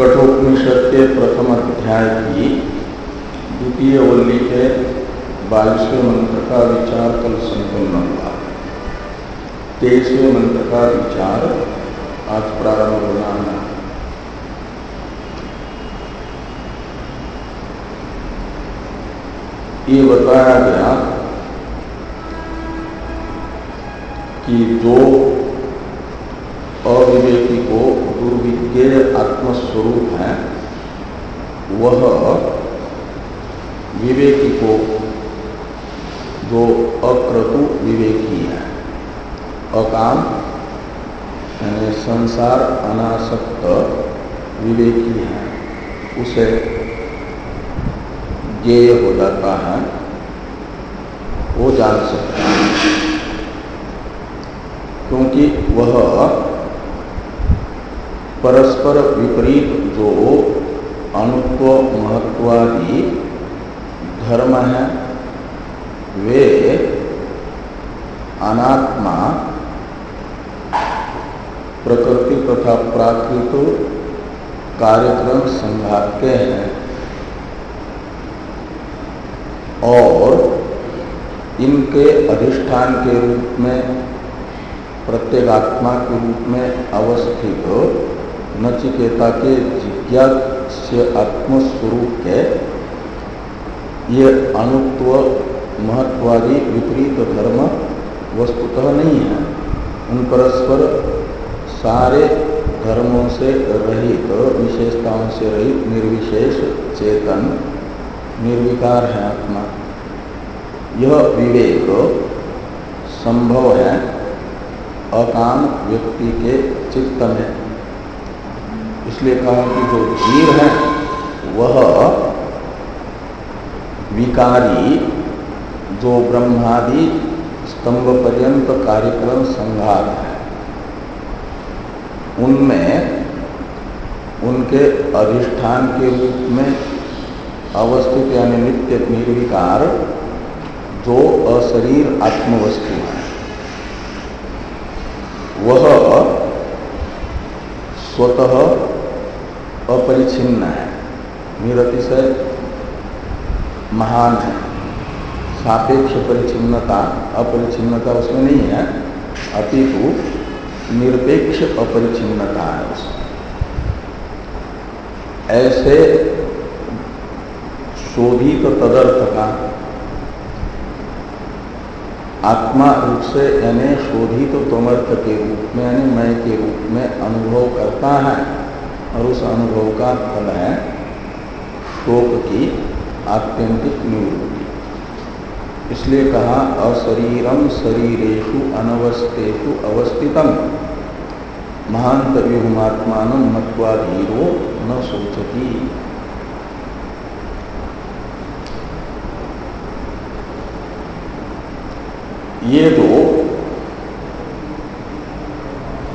कठोपनिषद के प्रथम अध्याय की द्वितीय वल्ली के बाईसवें मंत्र का विचार कल संपन्न हुआ तेईसवें मंत्र का विचार आज प्रारंभ होना है ये बताया गया कि जो अविवेकी को दुर्विज्ञ आत्मस्वरूप है, वह विवेकी को जो अक्रतु विवेकी है। अकाम, यानी संसार अनासक्त विवेकी है। उसे ज्ञेय हो जाता है, वो जान सकता है। क्योंकि वह परस्पर विपरीत जो अणुत्व महत्वादि धर्म है, वे अनात्मा, प्रकृति तथा प्राकृत कार्यक्रम संघाते हैं। और इनके अधिष्ठान के रूप में, प्रत्येगात्मा के रूप में अवस्थित नचिकेता के जिज्ञास्य आत्मस्वरूप के ये अणुत्व महत्वादी विपरीत धर्म वस्तुतः नहीं है। उन परस्पर सारे धर्मों से रहित, विशेषताओं से रहित, निर्विशेष चेतन, निर्विकार है आत्मा। यह विवेक संभव है अकाम व्यक्ति के चित्त में। इसलिए कहा कि जो धीर है, वह विकारी जो ब्रह्मादि स्तंभ पर्यंत कार्यक्रम संघात है, उनमें, उनके अधिष्ठान के रूप में अवस्थित यानी नित्य निर्विकार जो अशरीर आत्मवस्तु है, वह स्वतः अपरिचिन्न है। निरतिशय महान है। सापेक्ष परिचिन्नता, अपरिचिन्नता उसमें नहीं है। अपितु निरपेक्ष अपरिचिन्नता है उसमें। ऐसे शोधित तदर्थ का आत्मा रूप से यानी शोधित तमर्थ के रूप में यानी मय के रूप में अनुभव करता है। और उस अनुभव का फल है शोक की आत्यंतिक निवृत्ति। इसलिए कहा अशरीरम शरीरेशु अनवस्थेशु अवस्थितम महांत व्यूहमात्मान मत्वाधीरो न सोचती ये दो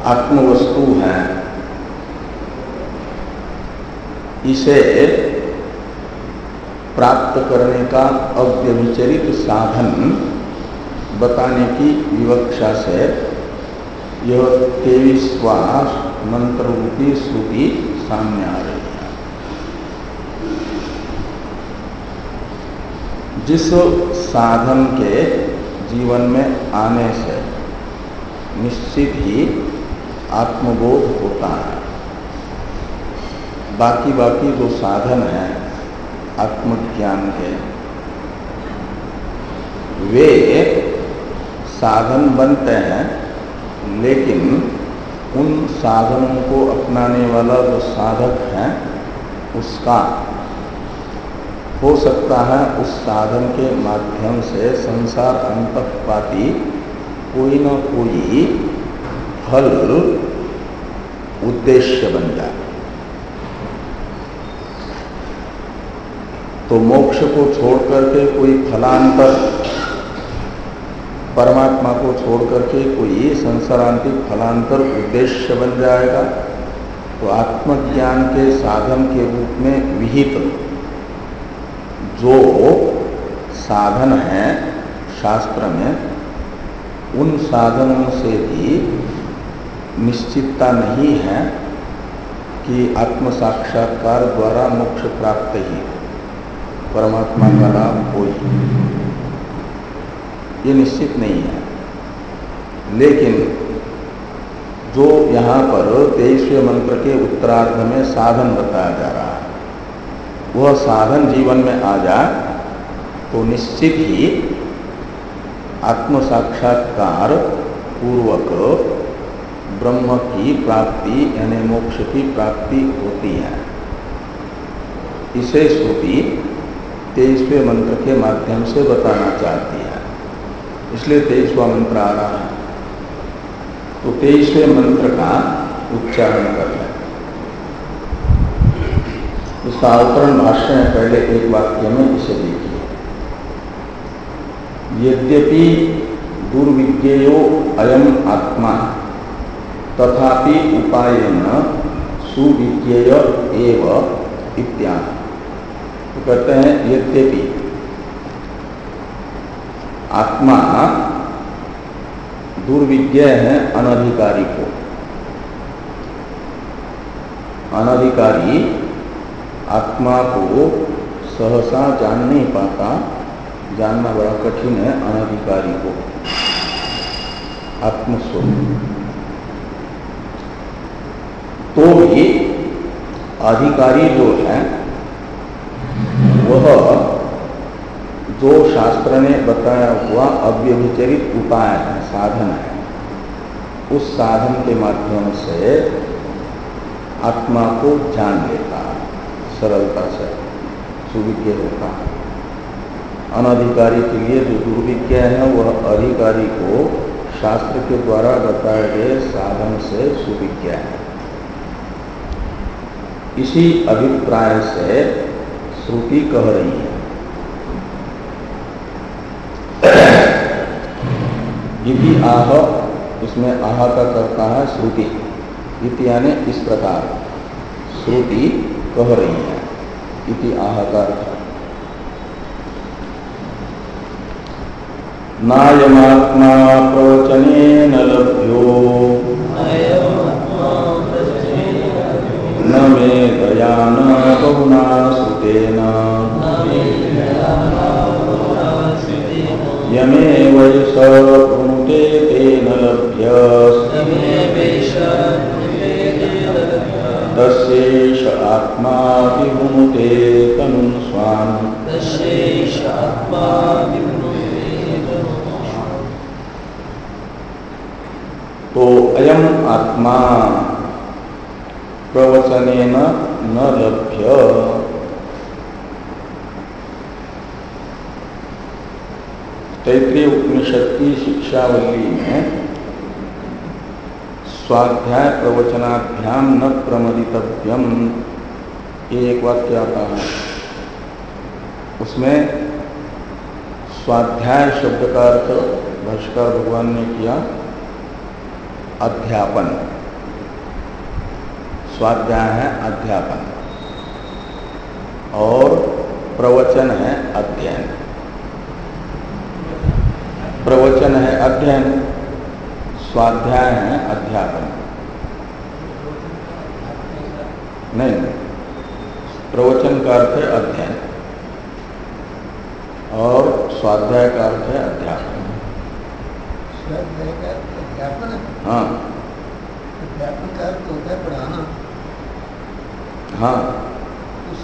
आत्मवस्तु है। इसे प्राप्त करने का अव्यभिचरित साधन बताने की विवक्षा से यह तेईसवा मंत्र रूपी श्रुति सामने आ रही है। जिस साधन के जीवन में आने से निश्चित ही आत्मबोध होता है। बाकी बाकी जो साधन है, आत्मज्ञान के वे साधन बनते हैं, लेकिन उन साधनों को अपनाने वाला जो साधक है, उसका हो सकता है उस साधन के माध्यम से संसार अंतपाती कोई ना कोई फल उद्देश्य बन जाए। तो मोक्ष को छोड़ करके कोई फलांतर, परमात्मा को छोड़ करके कोई संसारांतिक फलांतर उद्देश्य बन जाएगा तो आत्मज्ञान के साधन के रूप में विहित। जो साधन है शास्त्र में, उन साधनों से भी निश्चितता नहीं है कि आत्म साक्षात्कार द्वारा मोक्ष प्राप्त ही। परमात्मा का लाभ हो ये निश्चित नहीं है। लेकिन जो यहाँ पर तेईसवें मंत्र के उत्तरार्ध में साधन बताया जा रहा है, वह साधन जीवन में आ जाए तो निश्चित ही आत्म साक्षात्कार पूर्वक ब्रह्म की प्राप्ति, यानी मोक्ष की प्राप्ति होती है। इसे श्रुति तेईसवें मंत्र के माध्यम से बताना चाहती है। इसलिए तेईसवा मंत्र आ रहा है। तो तेईसवें मंत्र का उच्चारण कर लें। इसका अवतरण भाष्य है पहले एक वाक्य में इसे देखिए। यद्यपि दुर्विज्ञेयो अयम आत्मा, तथापि उपायन सुविज्ञेय एव इत्यादि। तो कहते हैं यद्यपि आत्मा दुर्विज्ञ है अनधिकारी को। अनधिकारी आत्मा को सहसा जान नहीं पाता, जानना बड़ा कठिन है अनधिकारी को। आत्मस्वरूप। तो भी अधिकारी जो है वह जो शास्त्र ने बताया हुआ अव्यभिचरित उपाय है, साधन है, उस साधन के माध्यम से आत्मा को जान लेता सरलता से सुविज्ञ होता अनधिकारी के लिए जो दुर्विज्ञ है, वह अधिकारी को शास्त्र के द्वारा बताए गए साधन से सुविज्ञ है। इसी अभिप्राय से श्रुति कह रही है। इति आह इसमें आह का करता है श्रुति। इति यानी इस प्रकार। श्रुति कह रही है। इति आह का अर्थ। नायमात्मा प्रवचने न लभ्यो न मे दया न बहुना श्रुतेन यमे वैष पुनुते तेन लभ्य। तस्यैष आत्मा विभुनुते तनुं स्वान्। तो अयम आत्मा प्रवचन न लभ्य। तैतृय उपनिषद की शिक्षावली में स्वाध्याय प्रवचनाभ्याम न प्रमदितव्यम। ये एक वाक्य आता है। उसमें स्वाध्याय शब्द का अर्थ भाष्कर भगवान ने किया अध्यापन। स्वाध्याय है अध्यापन। और प्रवचन है अध्ययन। प्रवचन है अध्ययन। स्वाध्याय है अध्यापन। नहीं प्रवचन का अर्थ है अध्ययन। और स्वाध्याय का अर्थ है अध्यापन। हाँ। अध्यापन का अर्थ होता है पढ़ाना। हाँ।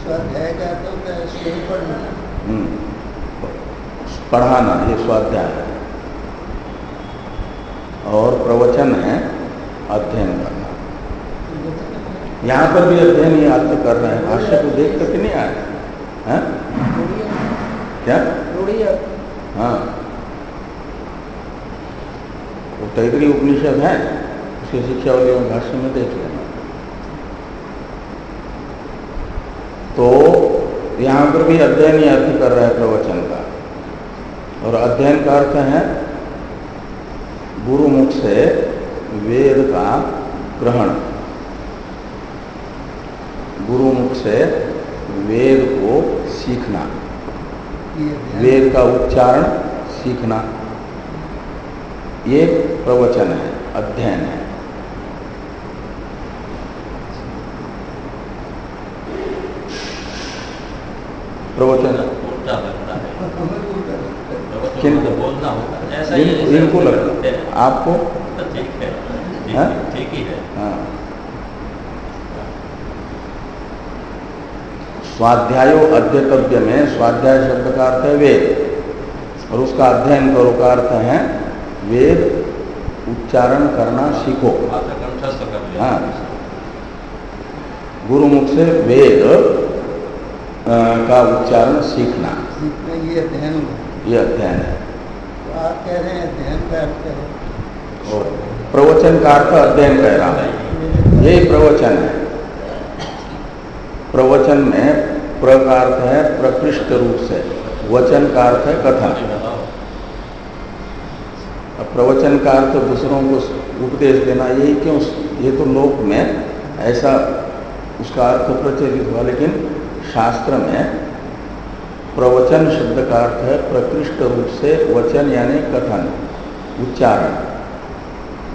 स्वाध्याय का अर्थ स्वयं पढ़ना। हम्म। पढ़ाना ये स्वाध्याय। है और प्रवचन है अध्ययन करना। यहाँ पर भी अध्ययन ही अर्थ कर रहे हैं। भाष्य को देख करके नहीं आए? हैं? क्या? हाँ। वो तैतरी उपनिषद है उसके शिक्षावली में भाष्य में देख लेना तो यहाँ पर भी अध्ययन ही अर्थ कर रहा है प्रवचन का। और अध्ययन का अर्थ है गुरु मुख से वेद का ग्रहण। गुरु मुख से वेद को सीखना। वेद का उच्चारण सीखना। ये प्रवचन है, अध्ययन है प्रवचन उल्टा लगता है हमें उल्टा लगता है। प्रवचन किन- मतलब बोलना होता है ऐसा इन- इनको लगता है। आपको? ठीक है। ठीक हाँ? है, ठीक ही है। हाँ। स्वाध्यायो अध्यतव्य में स्वाध्याय शब्द का अर्थ है वेद। और उसका अध्ययन करो का अर्थ है वेद उच्चारण करना सीखो। हाँ। गुरुमुख से वेद का उच्चारण सीखना। सीखना ये अध्ययन ये अध्ययन है। तो आप कह रहे हैं अध्ययन का अर्थ है। और प्रवचन का अर्थ अध्ययन कह रहा है। यही प्रवचन है। प्रवचन में प्र का अर्थ है प्रकृष्ट रूप से। वचन का अर्थ है कथन। प्रवचन का अर्थ दूसरों को उपदेश देना यही क्यों? ये तो लोक में ऐसा उसका अर्थ प्रचलित हुआ लेकिन शास्त्र में प्रवचन शब्द का अर्थ है प्रकृष्ट रूप से वचन यानी कथन उच्चारण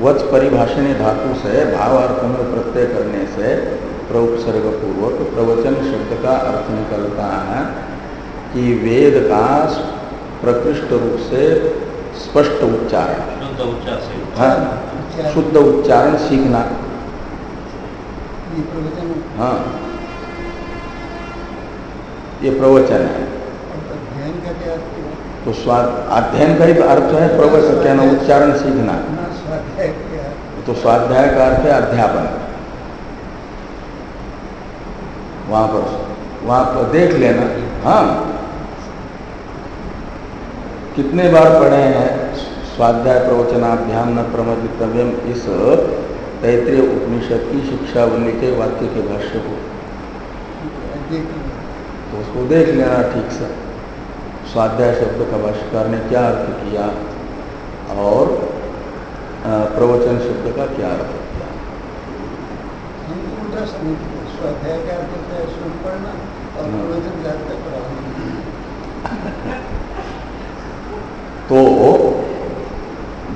वच परिभाषणी धातु से भावार्थ में प्रत्यय करने से प्रउपसर्ग पूर्वक प्रवचन शब्द का अर्थ निकलता है कि वेद का प्रकृष्ट रूप से स्पष्ट उच्चारण। शुद्ध से हाँ शुद्ध उच्चारण सीखना। हाँ। ये प्रवचन है तो स्वाद अध्ययन का ही अर्थ है प्रवचन, क्या ना उच्चारण सीखना। तो स्वाध्याय का अर्थ है अध्यापन वहाँ पर वहाँ पर देख लेना हाँ कितने बार पढ़े हैं, स्वाध्याय, प्रवचनाभ्याम, न प्रमदितव्यम, इस तैतृय उपनिषद की शिक्षा शिक्षावली के वाक्य के भाष्य को। तो उसको देख लेना ठीक से स्वाध्याय शब्द का भाष्यकार ने क्या अर्थ किया और प्रवचन शब्द का क्या अर्थ किया तो। स्वाध्याय का अर्थ होता है सुन पढ़ना और। प्रवचन का अर्थ तो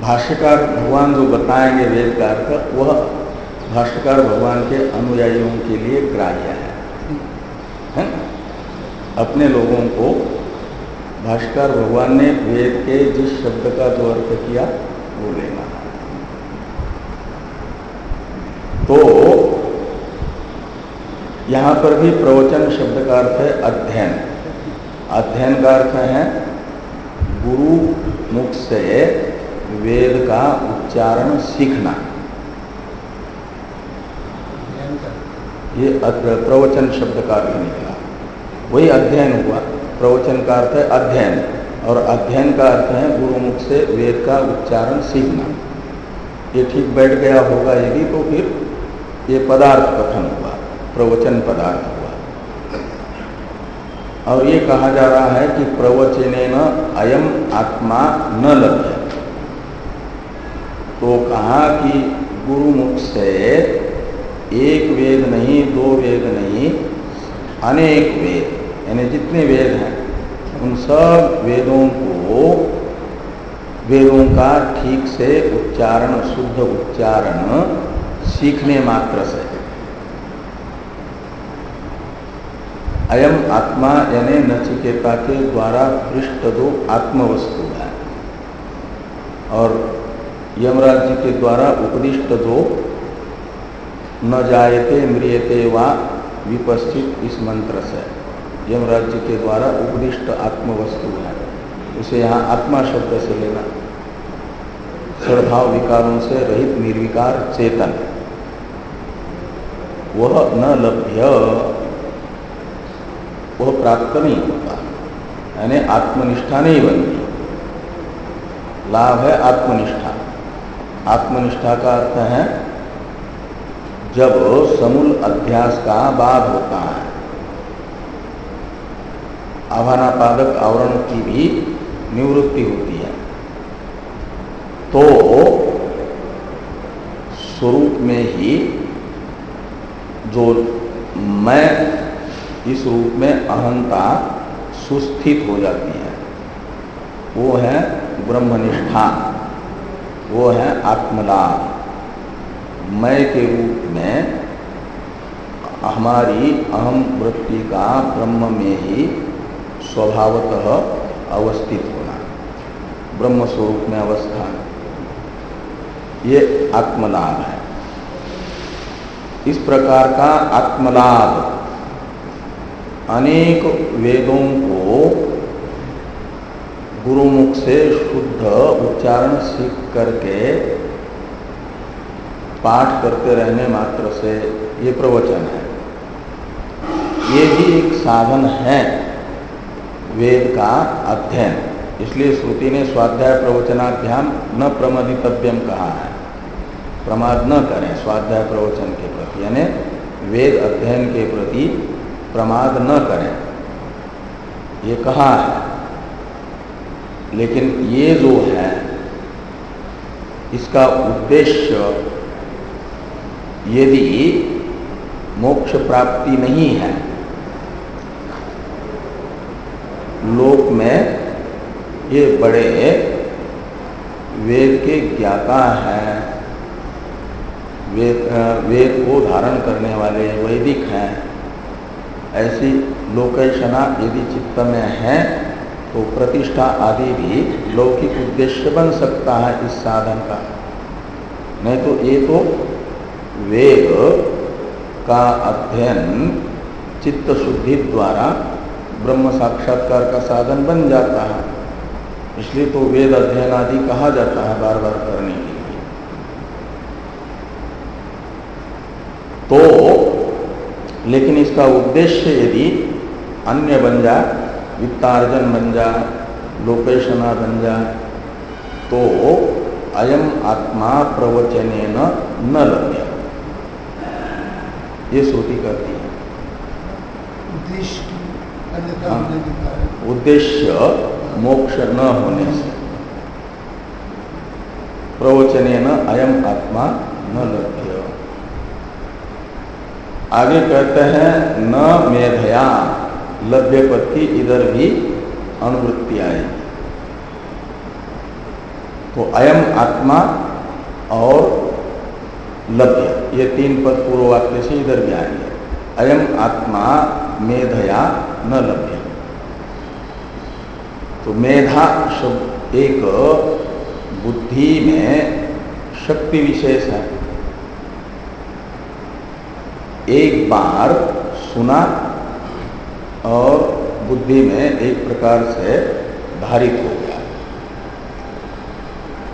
भाष्यकार भगवान जो बताएँगे वेद का अर्थ वह भाष्यकार भगवान के अनुयायियों के लिए ग्राह्य है है ना? अपने लोगों को भाष्यकार भगवान ने वेद के जिस शब्द का जो अर्थ किया, वो लेना। तो यहाँ पर भी प्रवचन शब्द का अर्थ है अध्ययन। अध्ययन का अर्थ है, गुरु मुख से वेद का उच्चारण सीखना। ये प्रवचन शब्द का अर्थ निकला। वही अध्ययन हुआ। प्रवचन का अर्थ है अध्ययन। और अध्ययन का अर्थ है गुरुमुख से वेद का उच्चारण सीखना। ये ठीक बैठ गया होगा यदि तो फिर ये पदार्थ कथन हुआ, प्रवचन पदार्थ हुआ। और ये कहा जा रहा है कि प्रवचन अयम आत्मा न लभ्य तो कहा कि गुरुमुख से एक वेद नहीं, दो वेद नहीं, अनेक वेद। यानी जितने वेद हैं, उन सब वेदों को वेदों का ठीक से उच्चारण, शुद्ध उच्चारण सीखने मात्र से। अयम आत्मा यानी नचिकेता के द्वारा पृष्ठ दो आत्मवस्तु है। और यमराज जी के द्वारा उपदिष्ट दो, न जायते म्रियते वा विपस्थित इस मंत्र से। यमराज जी के द्वारा उपदिष्ट आत्मवस्तु है। उसे यहाँ आत्मा शब्द से लेना। सद्भाव विकारों से रहित निर्विकार चेतन। वह न लभ्य, वह प्राप्त नहीं होता। यानी आत्मनिष्ठा नहीं बनती। लाभ है आत्मनिष्ठा। आत्मनिष्ठा का अर्थ है, जब समूल अध्यास का बाद होता है आभानापादक आवरण की भी निवृत्ति होती है। तो स्वरूप में ही जो मैं, इस रूप में अहंता सुस्थित हो जाती है, वो है ब्रह्मनिष्ठा, वो है आत्मलाभ। मैं के रूप में हमारी अहम वृत्ति का ब्रह्म में ही स्वभावतः अवस्थित होना ब्रह्म स्वरूप में अवस्थान ये आत्मलाभ है। इस प्रकार का आत्मलाभ अनेक वेदों को गुरुमुख से शुद्ध उच्चारण सीख करके पाठ करते रहने मात्र से ये प्रवचन है। ये भी एक साधन है। वेद का अध्ययन। इसलिए श्रुति ने स्वाध्याय प्रवचनाध्याम न प्रमदितव्यम कहा है। प्रमाद न करें स्वाध्याय प्रवचन के प्रति, यानी वेद अध्ययन के प्रति प्रमाद न करें। ये कहा है। लेकिन ये जो है, इसका उद्देश्य यदि मोक्ष प्राप्ति नहीं है लोक में ये बड़े वेद के ज्ञाता हैं। वेद वेद को धारण करने वाले वैदिक हैं। ऐसी लोकेशना यदि चित्त में है तो प्रतिष्ठा आदि भी लौकिक उद्देश्य बन सकता है इस साधन का। नहीं तो ये तो वेद का अध्ययन चित्त शुद्धि द्वारा ब्रह्म साक्षात्कार का साधन बन जाता है। इसलिए तो वेद अध्ययन आदि कहा जाता है बार बार करने के लिए। तो लेकिन इसका उद्देश्य यदि अन्य बन जाए, वित्तार्जन बन जाए, लोकेशना बन जाए तो अयम आत्मा प्रवचन न लभ्य ये श्रुति करती है। उद्देश्य मोक्ष न होने से। प्रवचन न अयम आत्मा न लभ्य। आगे कहते हैं, न मेधया लभ्य पद की इधर भी अनुवृत्ति आएगी तो अयम आत्मा और लभ्य, ये तीन पद पूर्व वाक्य से इधर भी आएँगे अयम आत्मा, मेधया न लभ्य। तो मेधा शब्द एक बुद्धि में शक्ति विशेष है। एक बार सुना और बुद्धि में एक प्रकार से धारित हो गया।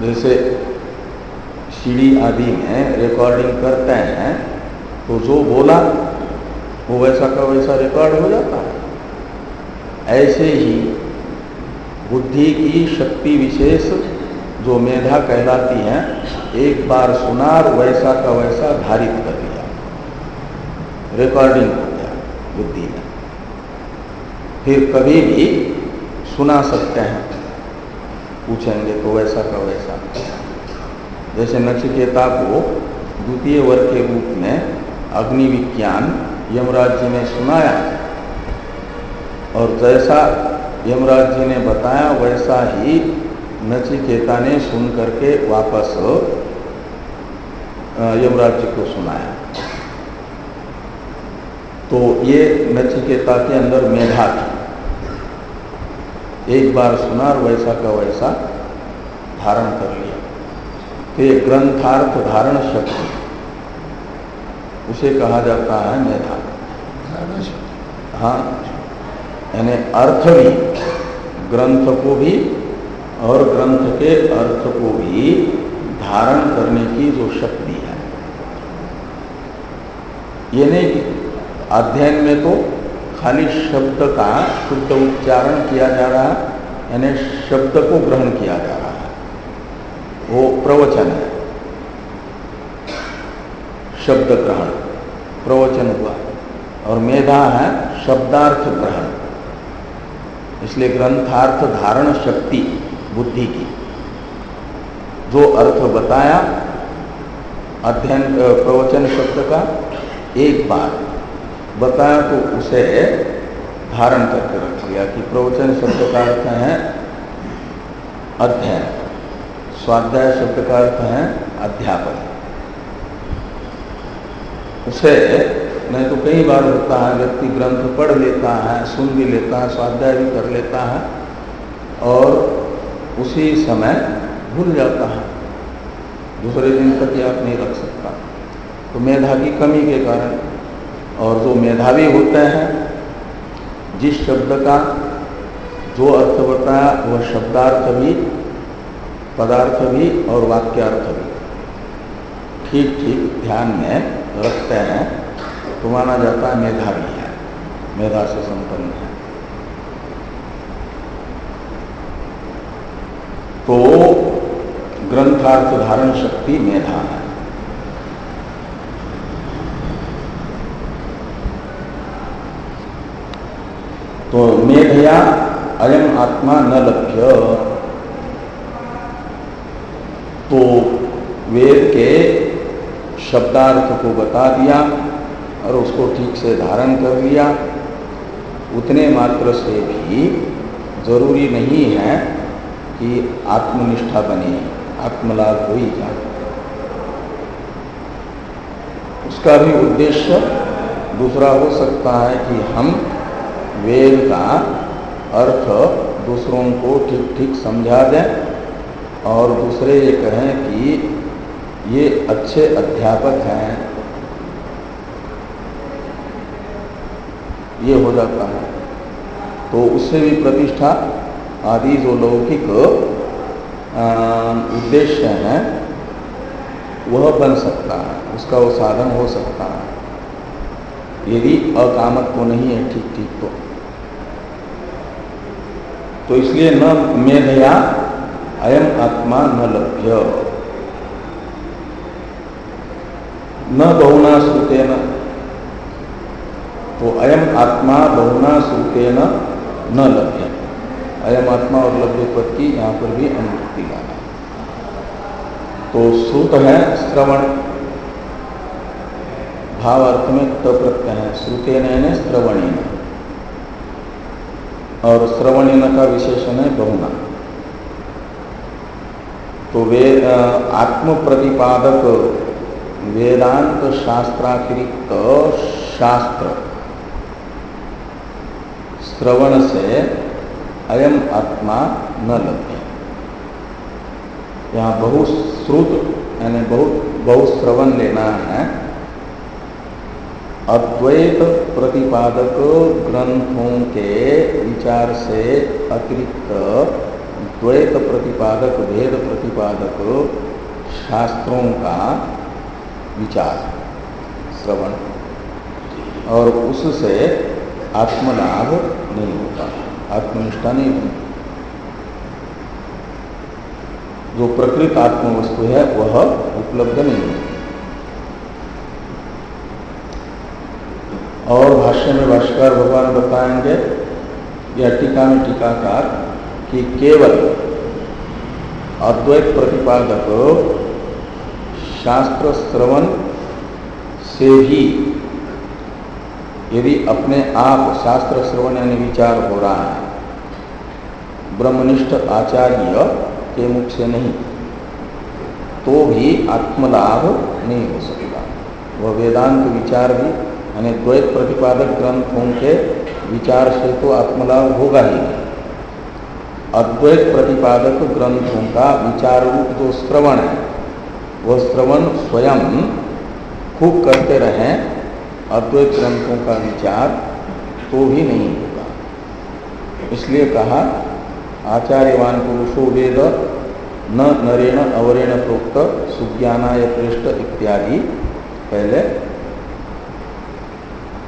जैसे सीढ़ी आदि में रिकॉर्डिंग करते हैं तो जो बोला, वो वैसा का वैसा रिकॉर्ड हो जाता है। ऐसे ही बुद्धि की शक्ति विशेष जो मेधा कहलाती है, एक बार सुना और वैसा का वैसा धारित कर दिया। रिकॉर्डिंग हो गया बुद्धि में। फिर कभी भी सुना सकते हैं। पूछेंगे तो वैसा का वैसा। जैसे नचिकेता को द्वितीय वर्ग के रूप में अग्नि विज्ञान यमराज जी ने सुनाया। और जैसा यमराज जी ने बताया वैसा ही नचिकेता ने सुन करके वापस यमराज जी को सुनाया। तो ये नचिकेता के अंदर मेधा थी। एक बार सुना और वैसा का वैसा धारण कर लिया। तो ये ग्रंथार्थ धारण शक्ति उसे कहा जाता है मेधा। हाँ। यानी अर्थ भी, ग्रंथ को भी और ग्रंथ के अर्थ को भी धारण करने की जो शक्ति है। ये नहीं कि अध्ययन में तो खाली शब्द का शुद्ध उच्चारण किया जा रहा है यानी शब्द को ग्रहण किया जा रहा है। वो प्रवचन है। शब्द ग्रहण, प्रवचन हुआ। और मेधा है, शब्दार्थ ग्रहण। इसलिए ग्रंथार्थ धारण शक्ति बुद्धि की। जो अर्थ बताया, अध्ययन प्रवचन शब्द का, एक बार बताया तो उसे धारण करके रख लिया कि प्रवचन शब्द का अर्थ है अध्ययन। स्वाध्याय शब्द का अर्थ है अध्यापन। उसे नहीं तो कई बार होता है, व्यक्ति ग्रंथ पढ़ लेता है, सुन भी लेता है, स्वाध्याय भी कर लेता है और उसी समय भूल जाता है। दूसरे दिन तक याद नहीं रख सकता। तो मेधा की कमी के कारण और जो मेधावी होते हैं, जिस शब्द का जो अर्थ बताया, वह शब्दार्थ भी, पदार्थ भी और वाक्यार्थ भी। ठीक ठीक ध्यान में रखते हैं। तो माना जाता है मेधावी है, मेधा से संपन्न है। तो ग्रंथार्थ धारण शक्ति मेधा है। तो मेधया अयम आत्मा न लभ्य। तो वेद के शब्दार्थ को बता दिया। और उसको ठीक से धारण कर लिया। उतने मात्र से भी ज़रूरी नहीं है कि आत्मनिष्ठा बने, आत्मलाभ हो ही जाए। उसका भी उद्देश्य दूसरा हो सकता है कि हम वेद का अर्थ दूसरों को ठीक ठीक समझा दें और दूसरे ये कहें कि ये अच्छे अध्यापक हैं। ये हो जाता है। तो उससे भी प्रतिष्ठा आदि जो लौकिक उद्देश्य है, वह बन सकता है। उसका वो साधन हो सकता है। यदि अकामक तो नहीं है, ठीक ठीक तो। तो इसलिए न मेधया, अयम आत्मा न लभ्य। न बहुना श्रुतेन। तो अयम आत्मा बहुना श्रुतेन न लभ्य अयम आत्मा और लभ्य पद की यहाँ पर भी अनुवृत्ति लाना तो श्रुत है श्रवण। भाव अर्थ में तप्रत्यय है। श्रुते न श्रवणी और श्रवणीन का विशेषण है बहुना। तो वे आत्म प्रतिपादक वेदांत शास्त्रातिरिक्त शास्त्र श्रवण से अयम आत्मा न लगे यहाँ बहुश्रुत यानी बहुत बहुश्रवण लेना है। अद्वैत प्रतिपादक ग्रंथों के विचार से अतिरिक्त द्वैत प्रतिपादक भेद प्रतिपादक शास्त्रों का विचार, श्रवण। और उससे आत्मलाभ नहीं होता। आत्मनिष्ठा नहीं बनती जो प्रकृत आत्म वस्तु है, वह उपलब्ध नहीं है। और भाष्य में भाष्कर भगवान बताएँगे या टीका में टीकाकार, कि केवल अद्वैत प्रतिपादक शास्त्र श्रवण से भी यदि अपने आप शास्त्र श्रवण यानी विचार हो रहा है, ब्रह्मनिष्ठ आचार्य के मुख से नहीं तो भी आत्मलाभ नहीं हो सकता वह वेदांत विचार भी यानी द्वैत प्रतिपादक ग्रंथों के विचार से तो आत्मलाभ होगा ही अद्वैत प्रतिपादक ग्रंथों का विचार रूप जो श्रवण है, वह श्रवण स्वयं खूब करते रहें अद्वैत ग्रंथों का विचार तो भी नहीं होगा। इसलिए कहा, आचार्यवान पुरुषो वेद न नरेण अवरेण प्रोक्त, सुज्ञानाय पृष्ठ इत्यादि। पहले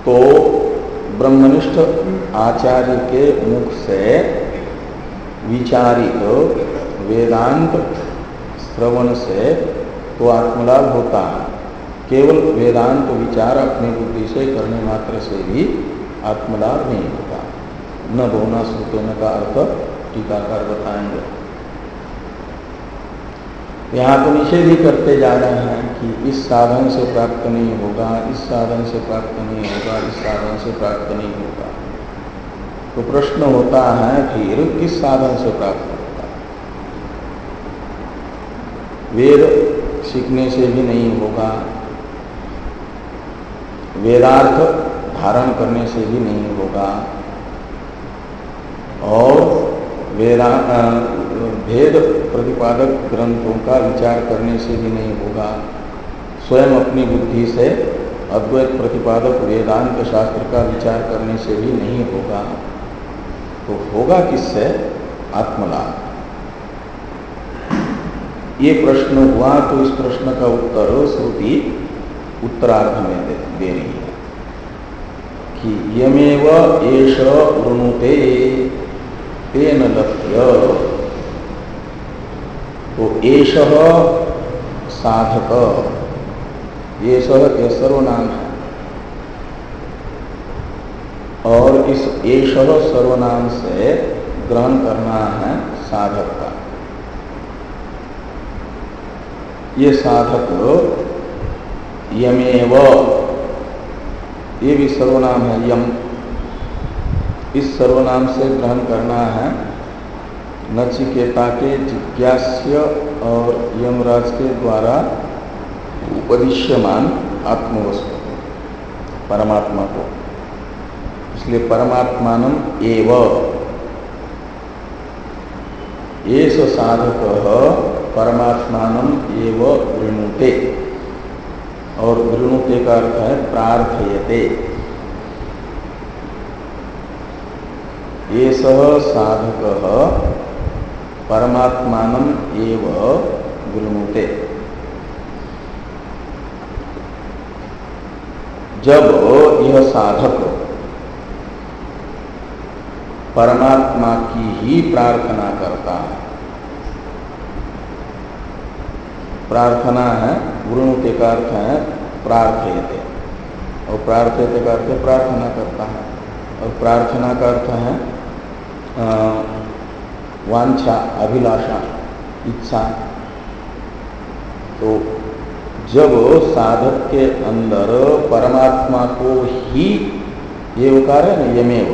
तो ब्रह्मनिष्ठ आचार्य के मुख से विचारित वेदांत श्रवण से तो आत्मलाभ होता है। केवल वेदांत विचार अपनी बुद्धि से करने मात्र से भी आत्मलाभ नहीं होता। न बोना श्रुतन का अर्थ, टीकाकार बताएँगे। यहाँ तो निषेध ही करते जा रहे हैं कि इस साधन से प्राप्त नहीं होगा, इस साधन से प्राप्त नहीं होगा, इस साधन से प्राप्त नहीं होगा। तो प्रश्न होता है फिर किस साधन से प्राप्त होगा वेद सीखने से भी नहीं होगा वेदार्थ धारण करने से भी नहीं होगा। और वेदा भेद प्रतिपादक ग्रंथों का विचार करने से भी नहीं होगा। स्वयं अपनी बुद्धि से अद्वैत प्रतिपादक वेदांत शास्त्र का विचार करने से भी नहीं होगा। तो होगा किससे? आत्मलाभ। ये प्रश्न हुआ तो इस प्रश्न का उत्तर श्रुति उत्तरार्ध में दे, दे रही है कि यमेव एष वृणुते तेन लभ्य तो एष साधक ये सह सर्वनाम है। और इस एष सर्वनाम से ग्रहण करना है साधक का। ये साधक यमेव। ये भी सर्वनाम है, यम। इस सर्वनाम से ग्रहण करना है। नचिकेता के जिज्ञास्य और यमराज के द्वारा उपदिश्यमान आत्मवस्तु, परमात्मा को। इसलिए परमात्मान एव। ये साधक परमात्मान एव वृणुते और वृणुते का अर्थ है, प्रार्थयते। ये सह साधक परमात्मान एव वृणुते जब यह साधक परमात्मा की ही प्रार्थना करता है, प्रार्थना है वृणुते का अर्थ है प्रार्थयते। और प्रार्थयते का अर्थ प्रार्थना करता है। और प्रार्थना का अर्थ है वांछा, अभिलाषा, इच्छा। तो जब साधक के अंदर परमात्मा को ही ये उकार है ना यमेव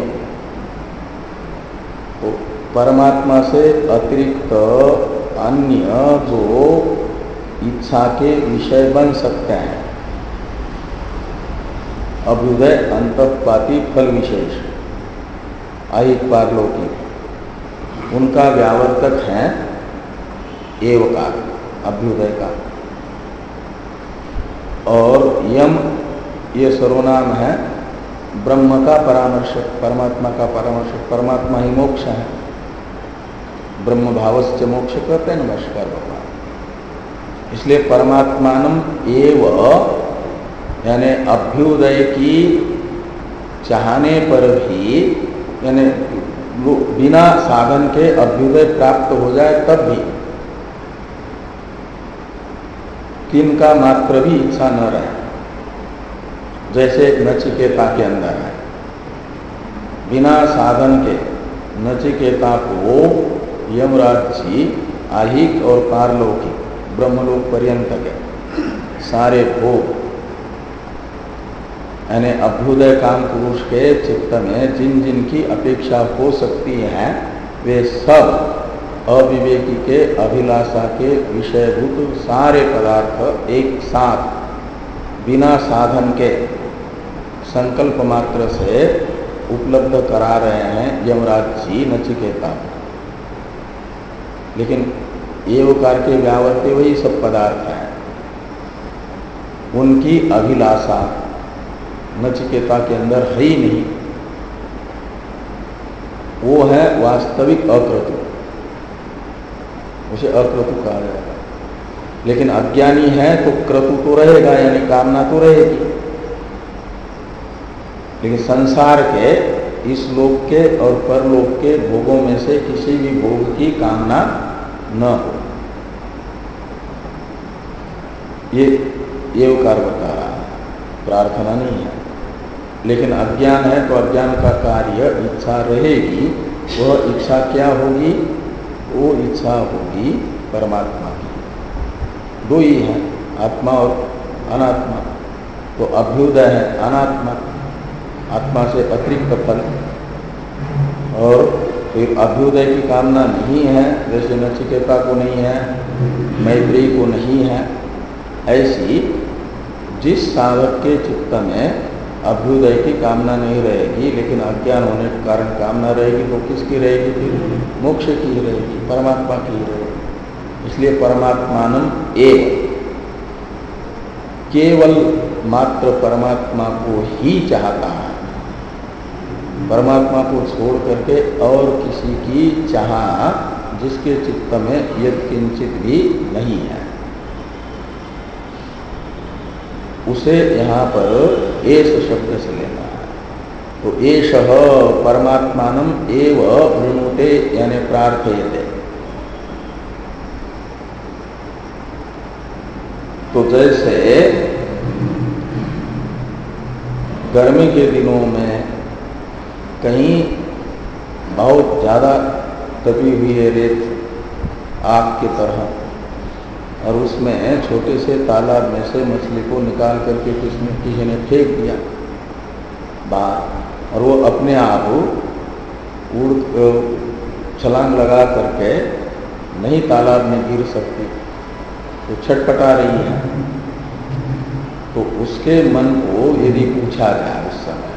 तो परमात्मा से अतिरिक्त अन्य जो इच्छा के विषय बन सकते हैं। अभ्युदय अंतपाती फल विशेष, अहित पारलौकिक। उनका व्यावर्तक है एवकार, अभ्युदय का। और यम, ये सर्वनाम है, ब्रह्म का परामर्शक परमात्मा का परामर्शक परमात्मा ही मोक्ष है। ब्रह्म भावस्य मोक्ष कहते हैं, नमस्कार भगवान। इसलिए परमात्मान एव, यानी अभ्युदय की चाहने पर भी, यानी बिना साधन के अभ्युदय प्राप्त हो जाए तब भी। तीन का मात्र भी इच्छा न रहे। जैसे नचिकेता के अंदर है। बिना साधन के नचिकेता को यमराज जी आहिक और पारलौकिक ब्रह्मलोक पर्यंत के सारे भोग। यानी अभ्युदय काम पुरुष के चित्त में जिन जिन की अपेक्षा हो सकती है, वे सब अविवेकी के, अभिलाषा के, विषयभूत सारे पदार्थ एक साथ, बिना साधन के, संकल्प मात्र से उपलब्ध करा रहे हैं, यमराज जी नचिकेता। लेकिन एवकार के व्यावर्ते वही सब पदार्थ हैं। उनकी अभिलाषा नचिकेता के अंदर है ही नहीं। वो है वास्तविक अक्रतु उसे अक्रतु कहा जाएगा लेकिन अज्ञानी है तो क्रतु तो रहेगा, यानी कामना तो रहेगी। लेकिन संसार के, इस लोक के और परलोक के भोगों में से किसी भी भोग की कामना न हो। ये ये उकार बता रहा है। प्रार्थना नहीं है। लेकिन अज्ञान है तो अज्ञान का कार्य इच्छा रहेगी, वह इच्छा क्या होगी? वो इच्छा होगी परमात्मा की। दो ही है, आत्मा और अनात्मा। तो अभ्युदय है अनात्मा। आत्मा से अतिरिक्त फल। और फिर अभ्युदय की कामना नहीं है जैसे नचिकेता को नहीं है, मैत्री को नहीं है, ऐसी जिस साधक के चित्त में अभ्युदय की कामना नहीं रहेगी, लेकिन अज्ञान होने के कारण कामना रहेगी तो किसकी रहेगी फिर? मोक्ष की ही रहेगी, परमात्मा की ही रहेगी। इसलिए परमात्मानम एक केवल मात्र परमात्मा को ही चाहता है। परमात्मा को छोड़ करके और किसी की चाह जिसके चित्त में यद किंचित भी नहीं है। उसे यहाँ पर एस शब्द से लेना है। तो एष परमात्मान एव वृणुते यानी प्रार्थयते। तो जैसे गर्मी के दिनों में कहीं बहुत ज़्यादा तपी हुई है रेत आग की तरह। और उसमें छोटे से तालाब में से मछली को निकाल करके किसने किसी ने फेंक दिया। बाहर और वो अपने आप उड़ छलांग लगा करके नहीं तालाब में गिर सकती। तो छटपटा रही है। तो उसके मन को यदि पूछा जाए उस समय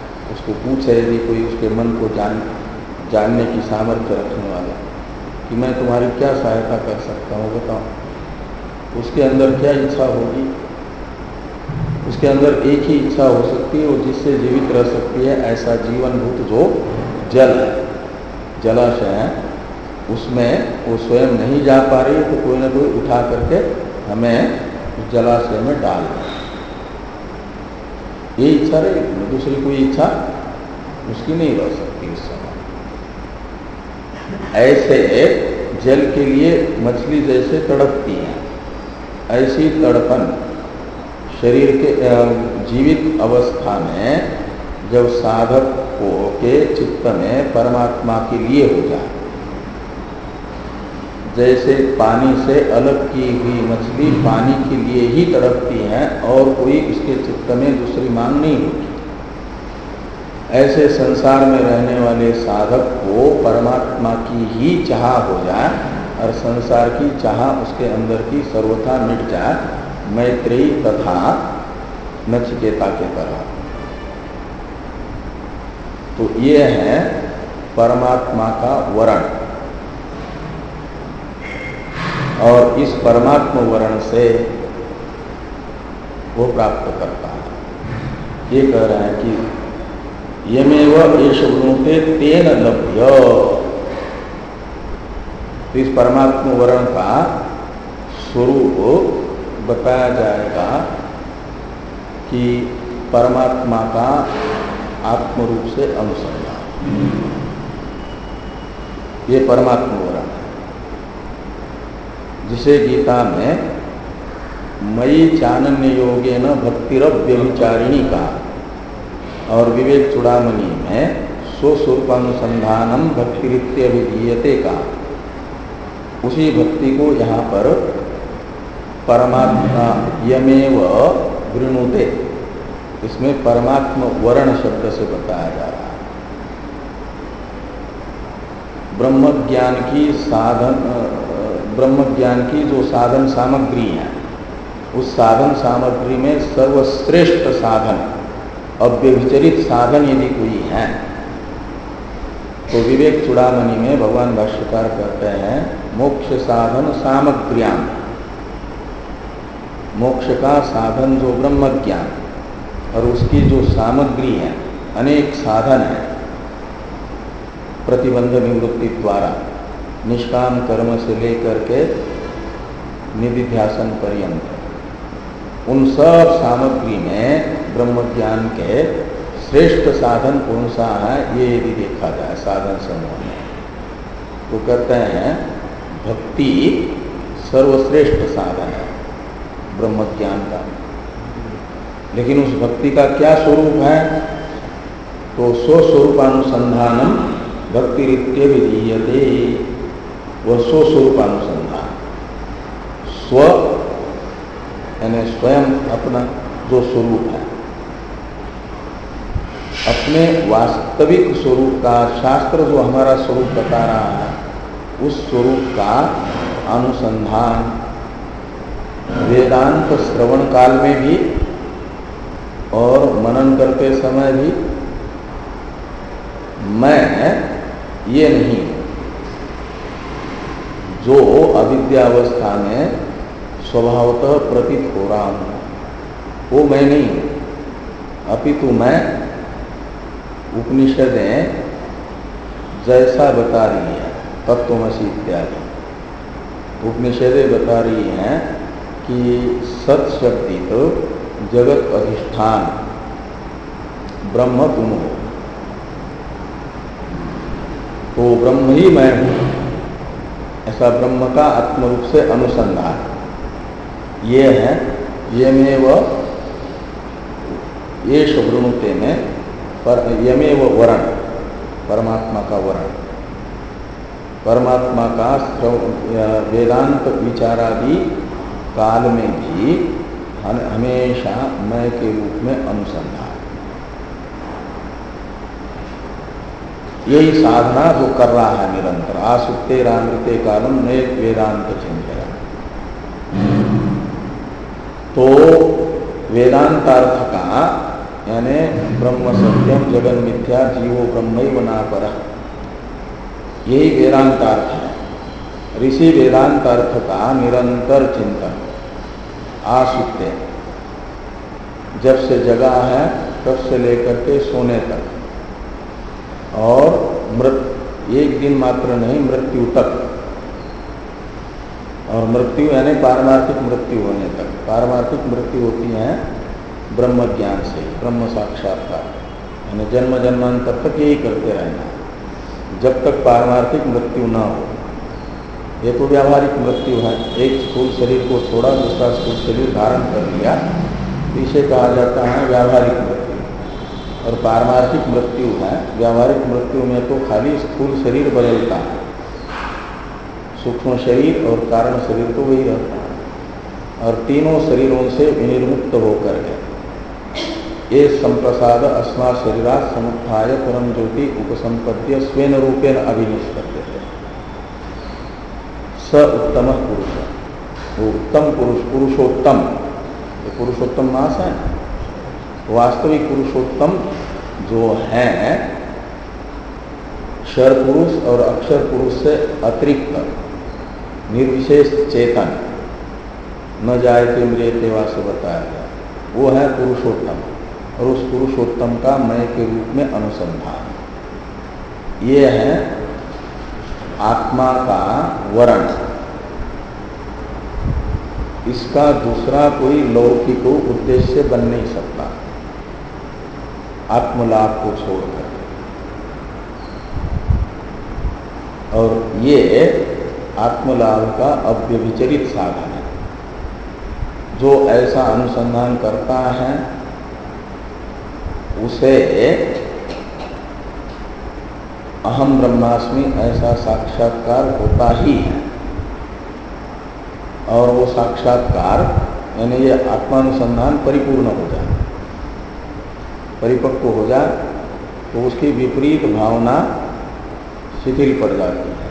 उसको पूछे यदि कोई उसके मन को जान, जानने की सामर्थ्य रखने वाला कि मैं तुम्हारी क्या सहायता कर सकता हूँ, बताओ। उसके अंदर क्या इच्छा होगी? उसके अंदर एक ही इच्छा हो सकती है और जिससे जीवित रह सकती है, ऐसा जीवन भूत जो जल है, जलाशय है, उसमें वो स्वयं नहीं जा पा रही तो कोई ना कोई उठा करके हमें उस जलाशय में डाल ये इच्छा रहे दूसरी कोई इच्छा उसकी नहीं रह सकती इस समय। ऐसे एक जल के लिए मछली जैसे तड़पती है। ऐसी तड़पन शरीर के जीवित अवस्था में जब साधक को के चित्त में परमात्मा के लिए हो जाए। जैसे पानी से अलग की हुई मछली पानी के लिए ही तड़पती है और कोई उसके चित्त में दूसरी मांग नहीं होती। ऐसे संसार में रहने वाले साधक को परमात्मा की ही चाह हो जाए और संसार की चाह उसके अंदर की सर्वथा मिट जाए मैत्रेयी तथा नचिकेता के तरह तो ये है परमात्मा का वरण। और इस परमात्मा वरण से वो प्राप्त करता है। ये कह रहे हैं कि यमेव येष वृणुते तेन लभ्य। तो इस परमात्मा वर्ण का स्वरूप बताया जाएगा कि परमात्मा का आत्म रूप से अनुसंधान ये परमात्मा वर्ण है। जिसे गीता में मई चानन्य योगे न भक्तिरव्यभिचारिणी का और विवेक चुड़ामणि में स्वस्वरूपानुसंधानम भक्तिरित्यभिधीयते का। उसी भक्ति को यहाँ पर परमात्मा यमेव वृणुते इसमें परमात्मा वर्ण शब्द से बताया जा रहा है। ब्रह्म ज्ञान की साधन ब्रह्म ज्ञान की जो साधन सामग्री है, उस साधन सामग्री में सर्वश्रेष्ठ साधन अव्यभिचरित साधन यदि कोई है तो विवेक चुड़ामणि में भगवान भाष्यकार कहते हैं, मोक्ष साधन सामग्र्याम। मोक्ष का साधन जो ब्रह्म ज्ञान और उसकी जो सामग्री है, अनेक साधन है। प्रतिबंध निवृत्ति द्वारा, निष्काम कर्म से लेकर के निधिध्यासन पर्यंत। उन सब सामग्री में ब्रह्म ज्ञान के श्रेष्ठ साधन कौन सा है, ये यदि देखा जाए, साधन समूह में। तो कहते हैं, भक्ति सर्वश्रेष्ठ साधन है ब्रह्म ज्ञान का। लेकिन उस भक्ति का क्या स्वरूप है? तो स्वस्वरूपानुसंधानम भक्ति रित्य विधीयते। वह स्वस्वरूपानुसंधान। स्व, यानी स्वयं अपना जो स्वरूप है। अपने वास्तविक स्वरूप का शास्त्र जो हमारा स्वरूप बता रहा है, उस स्वरूप का अनुसंधान वेदांत श्रवण काल में भी और मनन करते समय भी मैं ये नहीं, जो अविद्यावस्था में स्वभावतः प्रतीत हो रहा हूँ, वो मैं नहीं, अपितु मैं उपनिषदें जैसा बता रही है, तत्वमसी इत्यादि। उपनिषदें बता रही हैं कि सत्शब्दित तो जगत अधिष्ठान, ब्रह्म तुम हो। तो ब्रह्म ही मैं हूँ। ऐसा ब्रह्म का आत्मरूप से अनुसंधान। ये है, ये में व ये में पर यमेव वर्ण, परमात्मा का वरण। परमात्मा का वेदांत विचारादि काल में भी हमेशा मैं के रूप में अनुसंधान। यही साधना जो कर रहा है निरंतर। आसुप्ते रामृते कालम नए वेदांत चिंतन। तो वेदांतार्थ का, यानी ब्रह्म सत्यम जगन मिथ्या जीवो ब्रह्म पर यही वेदांतार्थ है ऋषि वेदांत अर्थ का निरंतर चिंतन आसुते जब से जगा है, तब से लेकर के सोने तक। और मृत, एक दिन मात्र नहीं, मृत्यु तक। और मृत्यु यानी पारमार्थिक मृत्यु होने तक। पारमार्थिक मृत्यु होती है ब्रह्म ज्ञान से, ब्रह्म साक्षात्कार यानी जन्म जन्मांतर तक यही करते रहना जब तक पारमार्थिक मृत्यु न हो, ये तो व्यावहारिक मृत्यु है। एक स्थूल शरीर को छोड़ा, दूसरा स्थूल शरीर धारण कर लिया, इसे कहा जाता है व्यावहारिक मृत्यु। और पारमार्थिक मृत्यु है, व्यावहारिक मृत्यु में तो खाली स्थूल शरीर बदलता है। सूक्ष्म शरीर और कारण शरीर तो वही रहता है। और तीनों शरीरों से विनिर्मुक्त होकर के ये संप्रसाद अस्मा शरीरा समुत्थाय परम ज्योति उपसंपद्य स्वेन रूपेण अभिनिष्पत्य है स उत्तम पुरुष। वो उत्तम पुरुष, पुरुषोत्तम। ये पुरुषोत्तम मास है। वास्तविक पुरुषोत्तम जो है, क्षर पुरुष और अक्षर पुरुष से अतिरिक्त, निर्विशेष चेतन। न जाए के मेरे तेवा से बताया गया। वो है पुरुषोत्तम। और उस पुरुषोत्तम का मय के रूप में अनुसंधान। ये है आत्मा का वर्ण। इसका दूसरा कोई लौकिक उद्देश्य बन नहीं सकता। आत्मलाभ को छोड़कर। और ये आत्मलाभ का अव्यभिचरित साधन है। जो ऐसा अनुसंधान करता है उसे अहम ब्रह्मास्मि ऐसा साक्षात्कार होता ही है। और वो साक्षात्कार, यानी ये आत्मानुसंधान परिपूर्ण हो जाए, परिपक्व हो जाए तो उसकी विपरीत भावना शिथिल पड़ जाती है।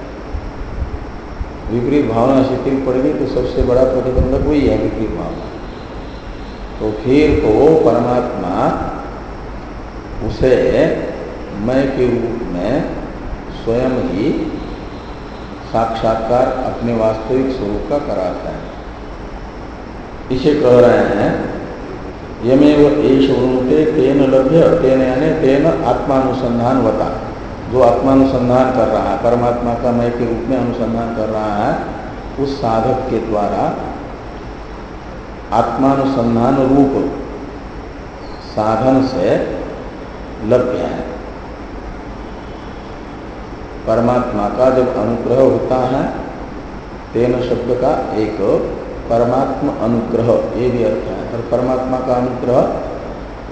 विपरीत भावना शिथिल पड़ गई तो सबसे बड़ा प्रतिबंधक वही है विपरीत भावना। तो फिर तो परमात्मा उसे मैं के रूप में स्वयं ही साक्षात्कार अपने वास्तविक स्वरूप का कराता है। इसे कह रहे हैं, यमेव एश वृणुते तेन लभ्य, तेन यानी तेन आत्मानुसंधान बता जो आत्मानुसंधान कर रहा है, परमात्मा का मय के रूप में अनुसंधान कर रहा है, उस साधक के द्वारा आत्मानुसंधान रूप साधन से लभ्य है। परमात्मा का जब अनुग्रह होता है, तेन शब्द का एक परमात्मा अनुग्रह, ये भी अर्थ है। और परमात्मा का अनुग्रह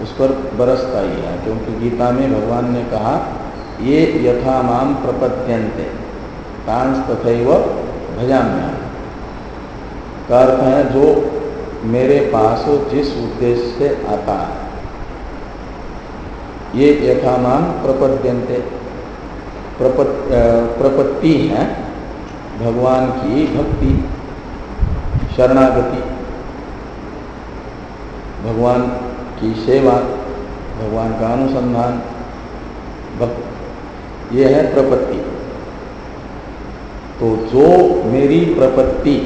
उस पर बरसता ही है, क्योंकि गीता में भगवान ने कहा, ये यथा माम प्रपद्यंते तांस तथैव भजाम्या। का अर्थ है, जो मेरे पास जिस उद्देश्य से आता है ये यथामान प्रपद्यंते प्रपत्ति है भगवान की भक्ति, शरणागति। भगवान की सेवा, भगवान का अनुसंधान, भक्त। ये है प्रपत्ति। तो जो मेरी प्रपत्ति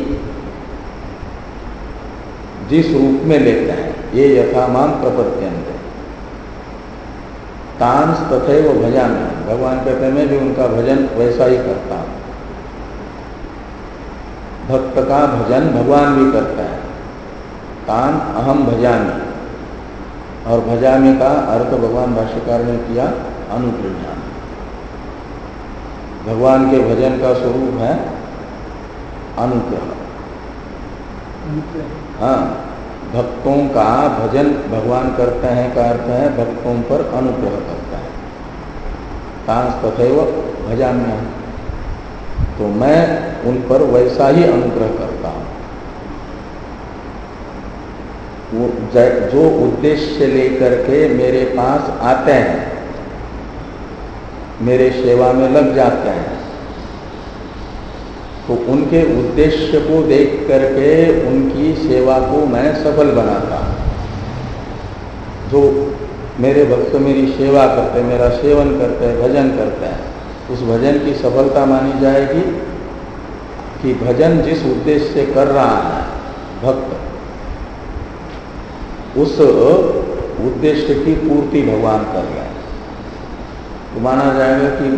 जिस रूप में लेते हैं, ये यथामान प्रपत्यंत तांस तथे वो भजन। भगवान कहते हैं मैं भी उनका भजन वैसा ही करता हूँ। भक्त का भजन भगवान भी करता है। तान अहम भजामी। और भजामी का अर्थ भगवान भाष्यकार ने किया अनुप्रेरणा। भगवान के भजन का स्वरूप है अनुग्रह। हाँ। भक्तों का भजन भगवान करते हैं का अर्थ है, भक्तों पर अनुग्रह करता है। तांस तथैव भजाम्य तो मैं उन पर वैसा ही अनुग्रह करता हूँ। वो जो उद्देश्य लेकर के मेरे पास आते हैं, मेरे सेवा में लग जाते हैं तो उनके उद्देश्य को देख करके उनकी सेवा को मैं सफल बनाता। जो मेरे भक्त मेरी सेवा करते, मेरा सेवन करते हैं भजन करते हैं, उस भजन की सफलता मानी जाएगी कि भजन जिस उद्देश्य से कर रहा है, भक्त, उस उद्देश्य की पूर्ति भगवान कर रहे हैं। तो माना जाएगा कि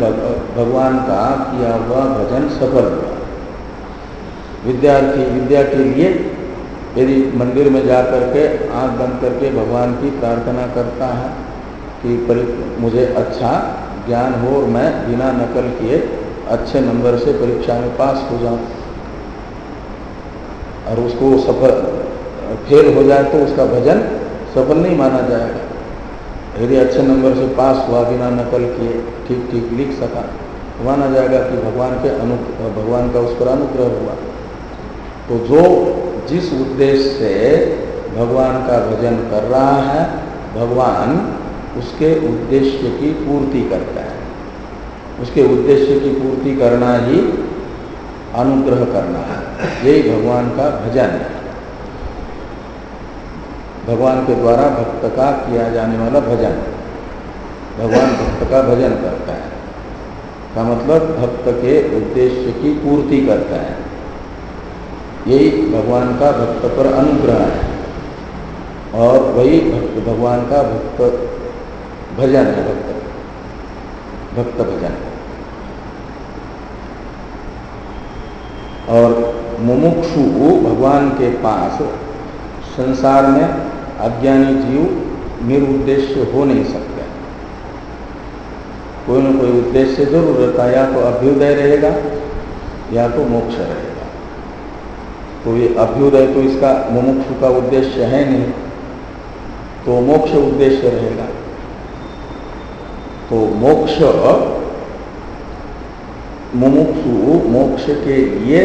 भगवान का किया हुआ भजन सफल हुआ। विद्यार्थी विद्या के लिए यदि मंदिर में जा करके आँख बंद करके भगवान की प्रार्थना करता है कि मुझे अच्छा ज्ञान हो और मैं बिना नकल किए अच्छे नंबर से परीक्षा में पास हो जाऊँ। और उसको सफल, फेल हो जाए तो उसका भजन सफल नहीं माना जाएगा। यदि अच्छे नंबर से पास हुआ, बिना नकल किए, ठीक ठीक लिख सका तो माना जाएगा कि भगवान के अनु, भगवान का उस पर अनुग्रह हुआ। तो जो जिस उद्देश्य से भगवान का भजन कर रहा है, भगवान उसके उद्देश्य की पूर्ति करता है। उसके उद्देश्य की पूर्ति करना ही अनुग्रह करना है। यही भगवान का भजन है। भगवान के द्वारा भक्त का किया जाने वाला भजन। भगवान भक्त का भजन करता है। का मतलब भक्त के उद्देश्य की पूर्ति करता है। यही भगवान का भक्त पर अनुग्रह है। और वही भक्त भगवान का भक्त, भजन है भक्त। भक्त भजन। और मुमुक्षु भगवान के पास संसार में अज्ञानी जीव निरुद्देश्य हो नहीं सकते। कोई न कोई उद्देश्य ज़रूर रहता है, या तो अभ्युदय रहेगा, या तो मोक्ष रहेगा। तो ये अभ्युदय तो इसका मुमुक्षु का उद्देश्य है नहीं तो मोक्ष उद्देश्य रहेगा। तो मोक्ष मुमुक्षु मोक्ष के लिए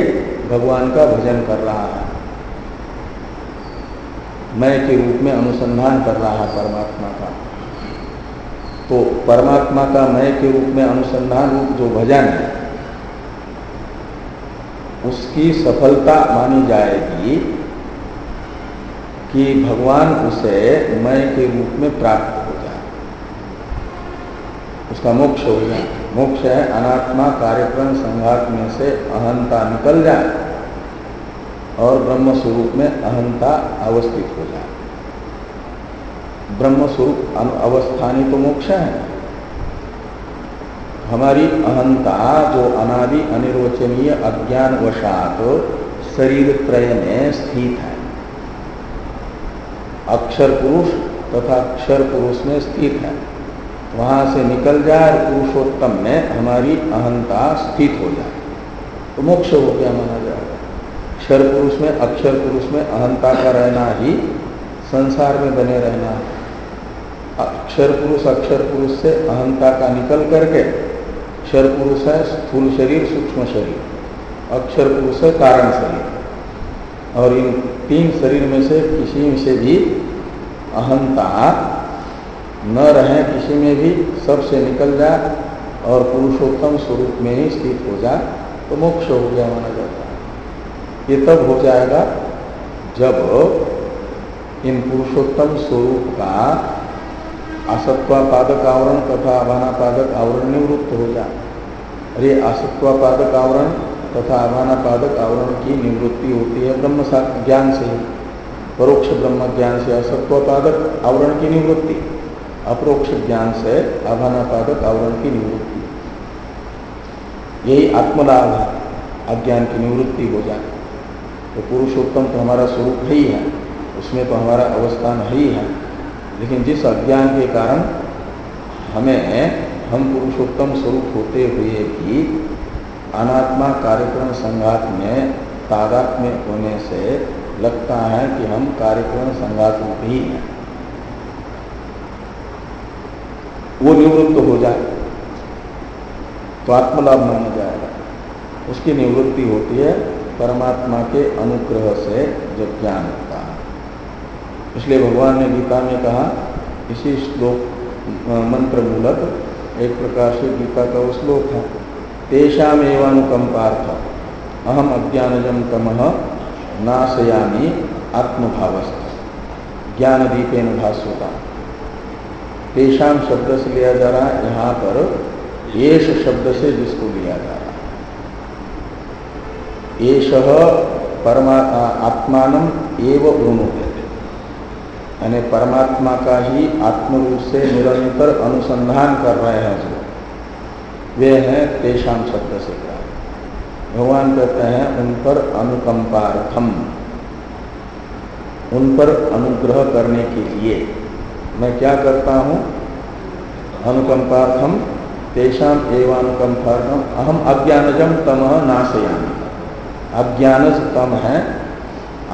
भगवान का भजन कर रहा है। मैं के रूप में अनुसंधान कर रहा है परमात्मा का। तो परमात्मा का मैं के रूप में अनुसंधान रूप जो भजन है उसकी सफलता मानी जाएगी कि भगवान उसे मैं के रूप में प्राप्त हो जाए। उसका मोक्ष हो जाए। मोक्ष है, अनात्मा कार्यक्रम संघात में से अहंता निकल जाए और ब्रह्म स्वरूप में अहंता अवस्थित हो जाए। ब्रह्म स्वरूप अवस्थानी तो मोक्ष है। हमारी अहंता, जो अनादि अनिर्वचनीय अज्ञान वशात शरीर त्रय में स्थित है। अक्षर पुरुष तथा अक्षर पुरुष में स्थित है। वहाँ से निकल जाए और पुरुषोत्तम में हमारी अहंता स्थित हो जाए। तो मोक्ष हो गया माना जाएगा अक्षर पुरुष में, अक्षर पुरुष में अहंता का रहना ही संसार में बने रहना अक्षर पुरुष अक्षर पुरुष से अहंता का निकल करके अक्षर पुरुष है, स्थूल शरीर, सूक्ष्म शरीर। अक्षर पुरुष है, कारण शरीर। और इन तीन शरीर में से किसी में से भी अहंता, न रहे किसी में भी, सबसे निकल जाए और पुरुषोत्तम स्वरूप में ही स्थित हो जाए तो मोक्ष हो गया माना जाता है। ये तब हो जाएगा जब इन पुरुषोत्तम स्वरूप का असत्वापादक आवरण तथा अभानापादक आवरण निवृत्त हो जाए अरे असत्वापादक आवरण तथा अभानापादक आवरण की निवृत्ति होती है ब्रह्म ज्ञान से। परोक्ष ब्रह्म ज्ञान से असत्वापादक आवरण की निवृत्ति, अप्रोक्ष ज्ञान से आभानापादक आवरण की निवृत्ति। यही आत्मलाभ है, अज्ञान की निवृत्ति हो जाए तो पुरुषोत्तम तो हमारा स्वरूप ही है उसमें तो हमारा अवस्थान ही है। लेकिन जिस अज्ञान के कारण हमें हम पुरुषोत्तम स्वरूप होते हुए भी अनात्मा कार्यक्रम संघात में, तादात में होने से लगता है कि हम कार्यक्रम संघात रूप ही हैं। वो निवृत्त हो जाए तो आत्मलाभ माना जाएगा। उसकी निवृत्ति होती है परमात्मा के अनुग्रह से जब ज्ञान है। इसलिए भगवान ने गीता में कहा, इसी श्लोक मंत्र मूलक, एक प्रकार से गीता का वो श्लोक है। तेषाम एवानुकंपार्थ अहम अज्ञानजम तम नाशयामी आत्मभावस्थ ज्ञान दीपेन भास्वता। तेषाम शब्द से लिया जा रहा है, यहाँ पर येष शब्द से जिसको लिया जा रहा है। येष परमा आत्मान एवं ब्रह्म यानी परमात्मा का ही आत्मरूप से निरंतर अनुसंधान कर रहे हैं जो। वे हैं तेषाम शब्द से क्या भगवान कहते हैं, उन पर अनुकंपार्थम। उन पर अनुग्रह करने के लिए। मैं क्या करता हूँ? अनुकंपार्थम तेषाम एवानुकंपार्थम, अहम अज्ञानजम तम नाशयामी। अज्ञानज तम है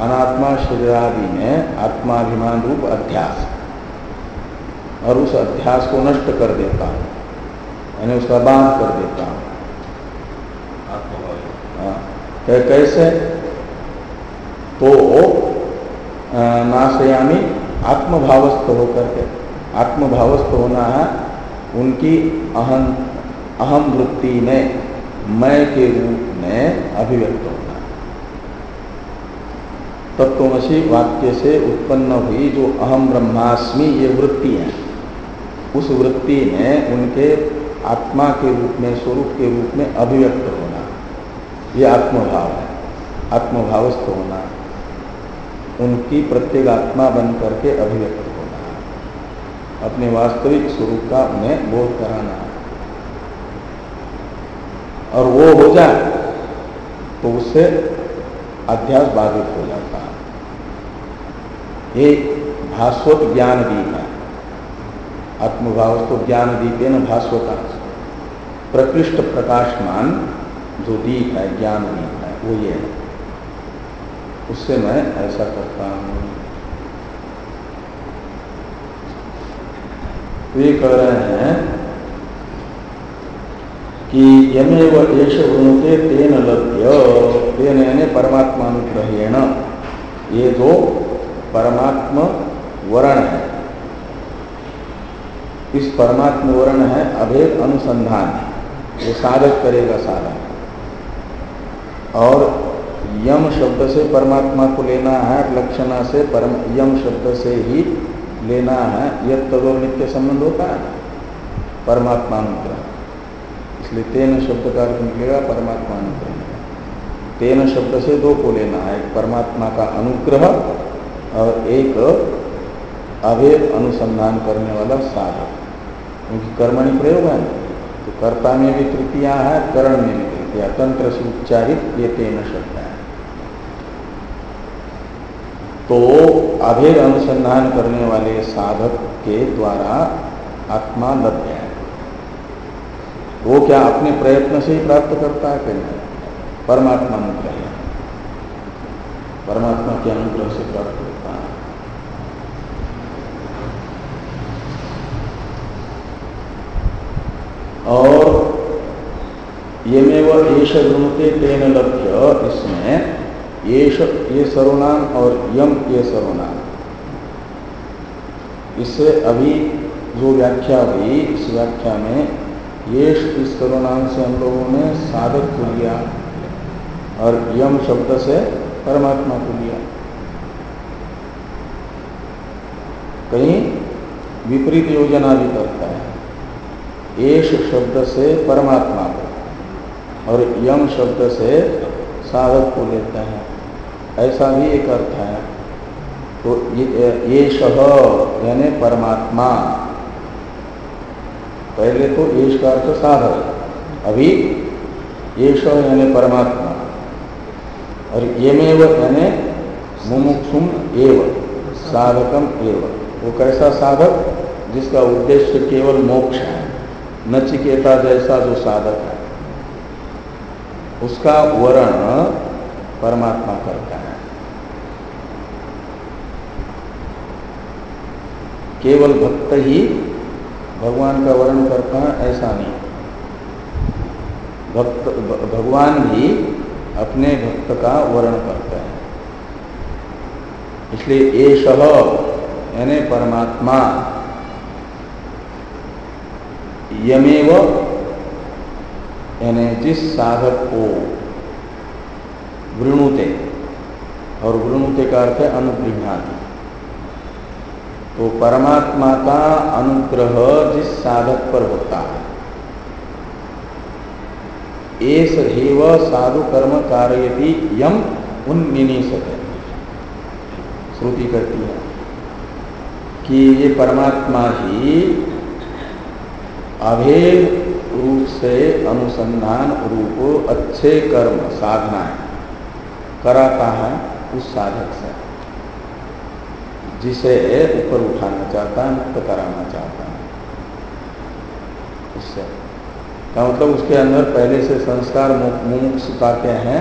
अनात्मा शरीरादि में आत्माभिमान रूप अध्यास। और उस अध्यास को नष्ट कर देता हूँ। यानी उसका बाँध कर देता हूँ। हाँ, कैसे? तो नाशयामी आत्मभावस्थ होकर के आत्मभावस्थ होना है उनकी अहम अहम वृत्ति में मैं के रूप में अभिव्यक्त होना। तत्वमसी वाक्य से उत्पन्न हुई जो अहम ब्रह्मास्मि, ये वृत्ति है। उस वृत्ति में उनके आत्मा के रूप में, स्वरूप के रूप में अभिव्यक्त होना। ये आत्मभाव है, आत्मभावस्थ होना। उनकी प्रत्येक आत्मा बन करके अभिव्यक्त होना। अपने वास्तविक स्वरूप का उन्हें बोध कराना। और वो हो जाए तो उससे अध्यास बाधित हो जाता है। ये भास्वत ज्ञान दीप है। आत्मभाव तो ज्ञान दीप न भास्वता प्रकृष्ट प्रकाशमान जो दीप है, ज्ञान दीप है, वो ये है। उससे मैं ऐसा करता हूँ। वे कह रहे हैं कि यमेव एष वृणुते तेन लभ्य तेन यानी परमात्मानुग्रहेण। ये जो परमात्म वर्ण है। इस परमात्म वर्ण है अभेद अनुसंधान। ये साधक करेगा साधन। और यम शब्द से परमात्मा को लेना है, लक्षणा से परम यम शब्द से ही लेना है यह तदो नित्य संबंध होता है। परमात्मा अनुग्रह इसलिए तेन शब्द का अर्थ निकलेगा परमात्मा अनुग्रह। तेन शब्द से दो को लेना है, एक परमात्मा का अनुग्रह और एक अभेद अनुसंधान करने वाला साधक। क्योंकि कर्मणि प्रयोग है। तो कर्ता में भी तृतीया है, करण में भी तृतीया। तंत्र से उच्चारित ये तेन शब्द है। तो अभेद अनुसंधान करने वाले साधक के द्वारा आत्मा लभ्य है। वो क्या अपने प्रयत्न से ही प्राप्त करता है कि नहीं परमात्मा अनुग्रह परमात्मा के अनुग्रह से प्राप्त होता है। और ये में वह गुणते तेन लभ्य। इसमें ये ये सर्वनाम और यम ये सर्वनाम। इससे अभी जो व्याख्या हुई, इस व्याख्या में ये इस सर्वनाम से हम लोगों ने साधक को लिया और यम शब्द से परमात्मा को लिया। कहीं विपरीत योजना भी करता है। एश शब्द से परमात्मा को और यम शब्द से साधक को लेता है। ऐसा भी एक अर्थ है। तो ये शह यानी परमात्मा पहले तो येष का अर्थ साधक अभी ये यानी परमात्मा। और येमेव यानी मुमुक्षुम एव, साधकम एव। वो कैसा साधक? जिसका उद्देश्य केवल मोक्ष है नचिकेता जैसा जो साधक है। उसका वर्ण परमात्मा करता है। केवल भक्त ही भगवान का वर्ण करता है, ऐसा नहीं। भक्त, भगवान भी अपने भक्त का वर्ण करते हैं। इसलिए ये शह यानी परमात्मा, यमेव, यानी जिस साधक को वृणुते, और वृणुते का अर्थ है अनुगृहादि तो परमात्मा का अनुग्रह जिस साधक पर होता है, एस हेव साधु कर्म कारयति यम उन्निशते श्रुति करती है कि ये परमात्मा ही अभेद रूप से अनुसंधान रूप अच्छे कर्म साधनाएँ कराता है? उस साधक से। जिसे ऊपर उठाना चाहता है, मुक्त कराना चाहता है। उससे का मतलब उसके अंदर पहले से संस्कार मुमुक्षुता के हैं?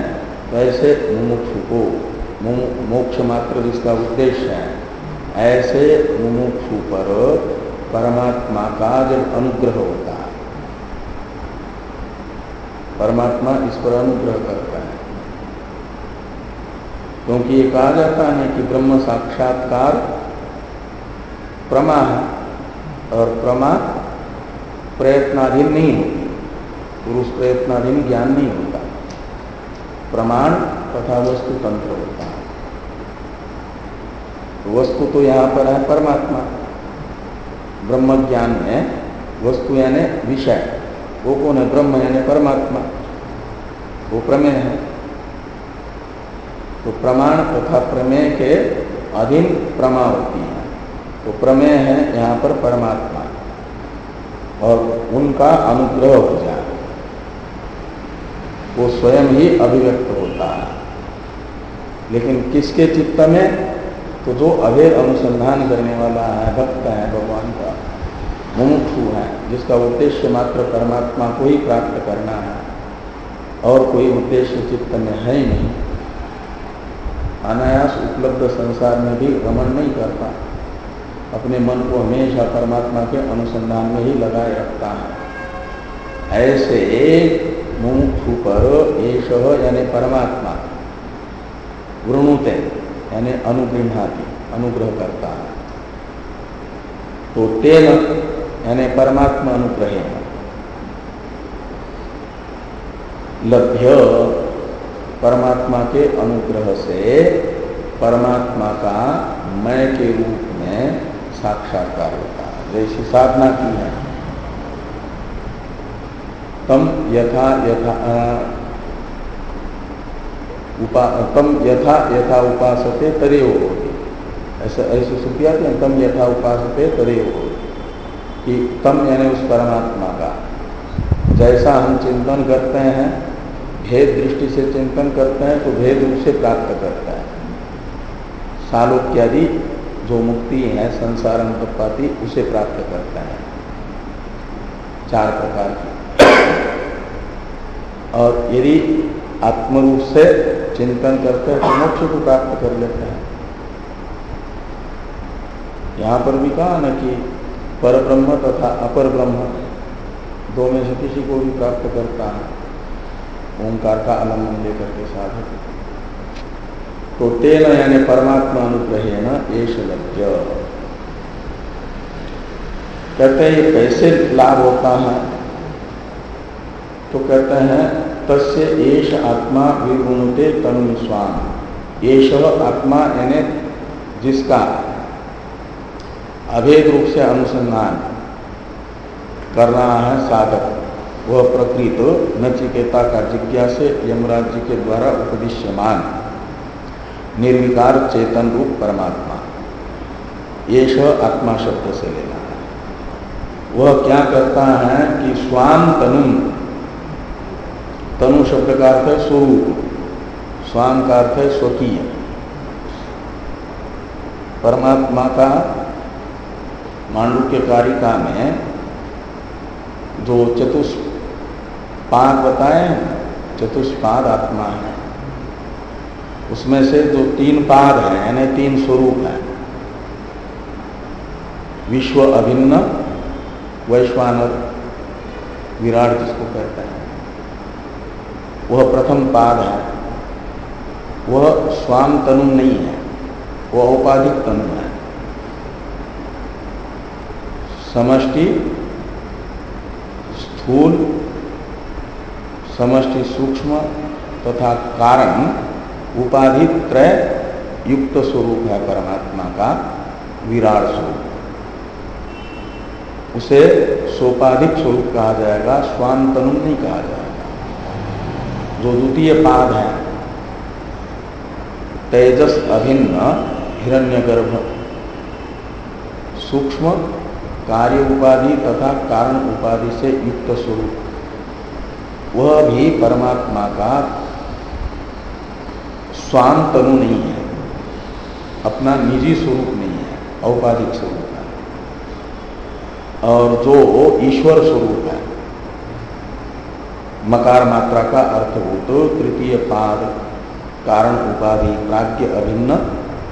वैसे मुमुक्षु को। मोक्ष मात्र जिसका उद्देश्य है। ऐसे मुमुक्षु पर परमात्मा का जब अनुग्रह होता है, परमात्मा इस पर अनुग्रह करता क्योंकि ये कहा जाता है कि ब्रह्म साक्षात्कार प्रमा है और प्रमा प्रयत्नाधीन नहीं होती। पुरुष प्रयत्नाधीन ज्ञान नहीं होता। प्रमाण तथा वस्तु तंत्र होता है। वस्तु तो यहाँ पर है परमात्मा। ब्रह्म ज्ञान में वस्तु यानी विषय। वो कौन है? ब्रह्म यानी परमात्मा। वो प्रमेय है। तो प्रमाण तथा प्रमेय के अधीन प्रमा होती है। तो प्रमेय है यहाँ पर परमात्मा। और उनका अनुग्रह हो जाए। वो स्वयं ही अभिव्यक्त होता है। लेकिन किसके चित्त में? तो जो अभेद अनुसंधान करने वाला है, भक्त है, भगवान का, मुमुक्षु है, जिसका उद्देश्य मात्र परमात्मा को ही प्राप्त करना है, और कोई उद्देश्य चित्त में है ही नहीं। अनायास उपलब्ध संसार में भी रमण नहीं करता। अपने मन को हमेशा परमात्मा के अनुसंधान में ही लगाए रखता है। ऐसे मुमुक्षु पर एश यानी परमात्मा वृणुते यानी अनुगृहाती, अनुग्रह करता है। तो तेन यानी परमात्मा अनुग्रह लभ्य परमात्मा के अनुग्रह से परमात्मा का मैं के रूप में साक्षात्कार होता है। जैसी साधना की है। तम यथा यथा उपा, तम यथा यथा उपासते तरे हो ऐसे, ऐसी श्रुति आती है, तम यथा उपासते तरे हो कि तम यानी उस परमात्मा का। जैसा हम चिंतन करते हैं भेद दृष्टि से चिंतन करते हैं तो भेद रूप से प्राप्त करता है। सालोक्यादि जो मुक्ति है, संसार अनुपाति उसे प्राप्त करता है। चार प्रकार की। और यदि आत्मरूप से चिंतन करते हैं तो मोक्ष को प्राप्त कर लेते हैं। यहाँ पर भी कहा ना कि पर ब्रह्म तथा अपर ब्रह्म दो में से किसी को भी प्राप्त करता है। ओंकार का आलंबन लेकर के साधक। तो तेन यानी परमात्मा अनुग्रह एश लभ्य। कहते हैं, ये कैसे लाभ होता है? तो कहते हैं, तस्य एश आत्मा विगुणते तनु स्वाम एश आत्मा यानी जिसका अभेद रूप से अनुसंधान कर रहा है साधक वह प्रकृत नचिकेता का जिज्ञासे यमराज जी के द्वारा उपदिश्यमान। निर्विकार चेतन रूप परमात्मा। ये आत्मा शब्द से लेना है। वह क्या करता है कि स्वाम तनु तनु शब्द का अर्थ है स्वरूप स्वाम का अर्थ है स्वकीय। परमात्मा का मांडू कारिका में जो चतुष्पाद बताए चतुष्पाद आत्मा है। उसमें से जो तीन पाद हैं, यानी तीन स्वरूप हैं। विश्व अभिन्न, वैश्वानर, विराट जिसको कहते हैं। वह प्रथम पाद है। वह स्वाम तनु नहीं है, वह औपाधिक तनु है। समष्टि, स्थूल समष्टि सूक्ष्म तथा कारण उपाधि त्रय युक्त स्वरूप है परमात्मा का विराट स्वरूप। उसे सोपाधिक स्वरूप कहा जाएगा, स्वांतनु नहीं कहा जाएगा। जो द्वितीय पाद है, तेजस अभिन्न हिरण्यगर्भ, सूक्ष्म कार्य उपाधि तथा कारण उपाधि से युक्त स्वरूप। वह भी परमात्मा का स्वांतनु नहीं है। अपना निजी स्वरूप नहीं है, औपाधिक स्वरूप है। और जो ईश्वर स्वरूप है, मकार मात्रा का अर्थभूत तृतीय पाद कारण उपाधि प्राग्ञ अभिन्न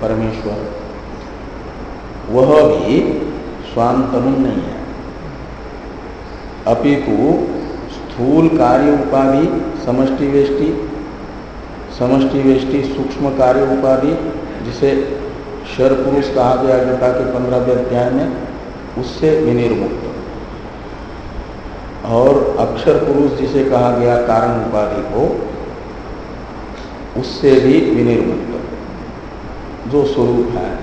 परमेश्वर। वह भी स्वांतनु नहीं है। अपितु स्थूल कार्य उपाधि, समष्टि वेष्टि समष्टि वेष्टि, सूक्ष्म कार्य उपाधि, जिसे शर पुरुष कहा गया गीता के पंद्रहवें अध्याय में, उससे विनिर्मुक्त। और अक्षर पुरुष जिसे कहा गया कारण उपाधि को, उससे भी विनिर्मुक्त। जो स्वरूप है,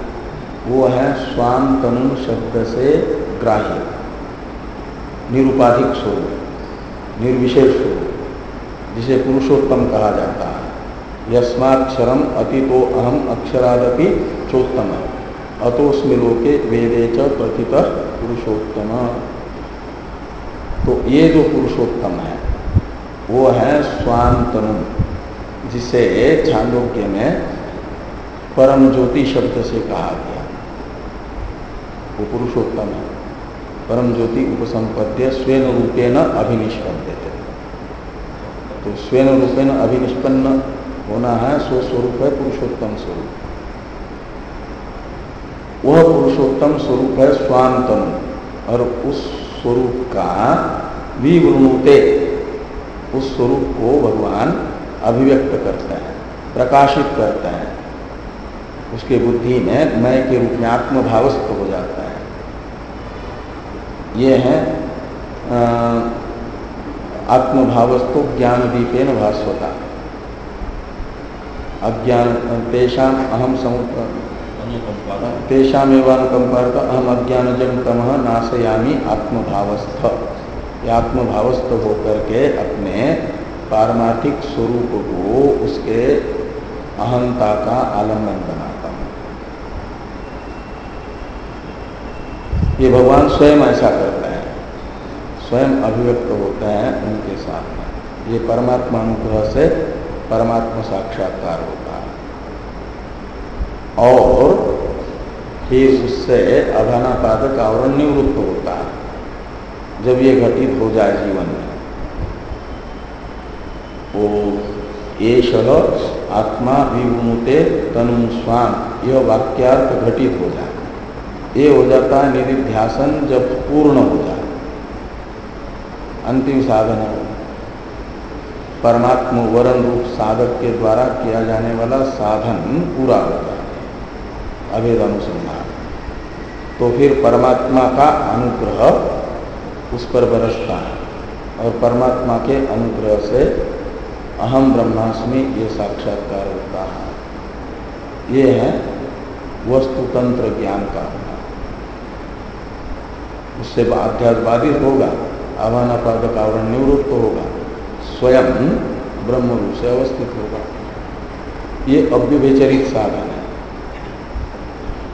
वो है स्वाम तनु शब्द से ग्राह्य, निरुपाधिक स्वरूप। निर्विशेष स्वरूप जिसे पुरुषोत्तम कहा जाता है। यस्माक्षरम अतितो अहम अक्षरादपि चोत्तम। अतोस्मि लोके वेदे च प्रथित पुरुषोत्तम। तो ये जो पुरुषोत्तम है, वो है स्वांतनु जिसे छांदोग्य में परम ज्योति शब्द से कहा गया। वो पुरुषोत्तम है। परम ज्योति उपसंपद्य स्वयं रूपेण थे तो स्वयं रूपेण अभिनिष्पन्न होना है सो स्वरूप है, पुरुषोत्तम स्वरूप। वह पुरुषोत्तम स्वरूप है स्वांतम, और उस स्वरूप का विवृणुते, उस स्वरूप को भगवान अभिव्यक्त करते हैं, प्रकाशित करते हैं। उसके बुद्धि में मैं के रूप में आत्मभावस्थ हो जाता है। ये है आत्मभावस्थो ज्ञान दीपेन भास्वता। अज्ञान तेषा अहम तेषामेवानुकंपार्थ अहम अज्ञान जम तम नाशयामी आत्मभावस्थ। आत्मभावस्थ होकर के अपने पारमार्थिक स्वरूप को उसके अहंता का आलंबन बनाता हूँ। ये भगवान स्वयं ऐसा करते हैं स्वयं अभिव्यक्त होता है उनके साथ में। ये परमात्मा अनुग्रह से परमात्मा साक्षात्कार होता है। और फिर उससे अभानापादक आवरण निवृत्त होता है, जब ये घटित हो जाए जीवन में। वो एश आत्मा विमुते तनु स्वाम यह वाक्यार्थ घटित हो जाए ये हो जाता है निधिध्यासन जब पूर्ण हो जाए अंतिम साधन है। परमात्म वरण रूप साधक के द्वारा किया जाने वाला साधन पूरा होता है। अभेद अनुसंधान। तो फिर परमात्मा का अनुग्रह उस पर बरसता है और परमात्मा के अनुग्रह से अहम ब्रह्मास्मि ये साक्षात्कार होता है। ये है वस्तुतंत्र ज्ञान का होना। उससे अध्यास होगा। आवानापादक आवरण निवृत्त होगा। स्वयं ब्रह्म रूप से अवस्थित होगा। ये अव्यवेचरित साधन है।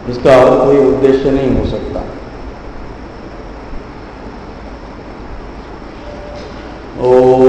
इसका और कोई उद्देश्य नहीं हो सकता। सह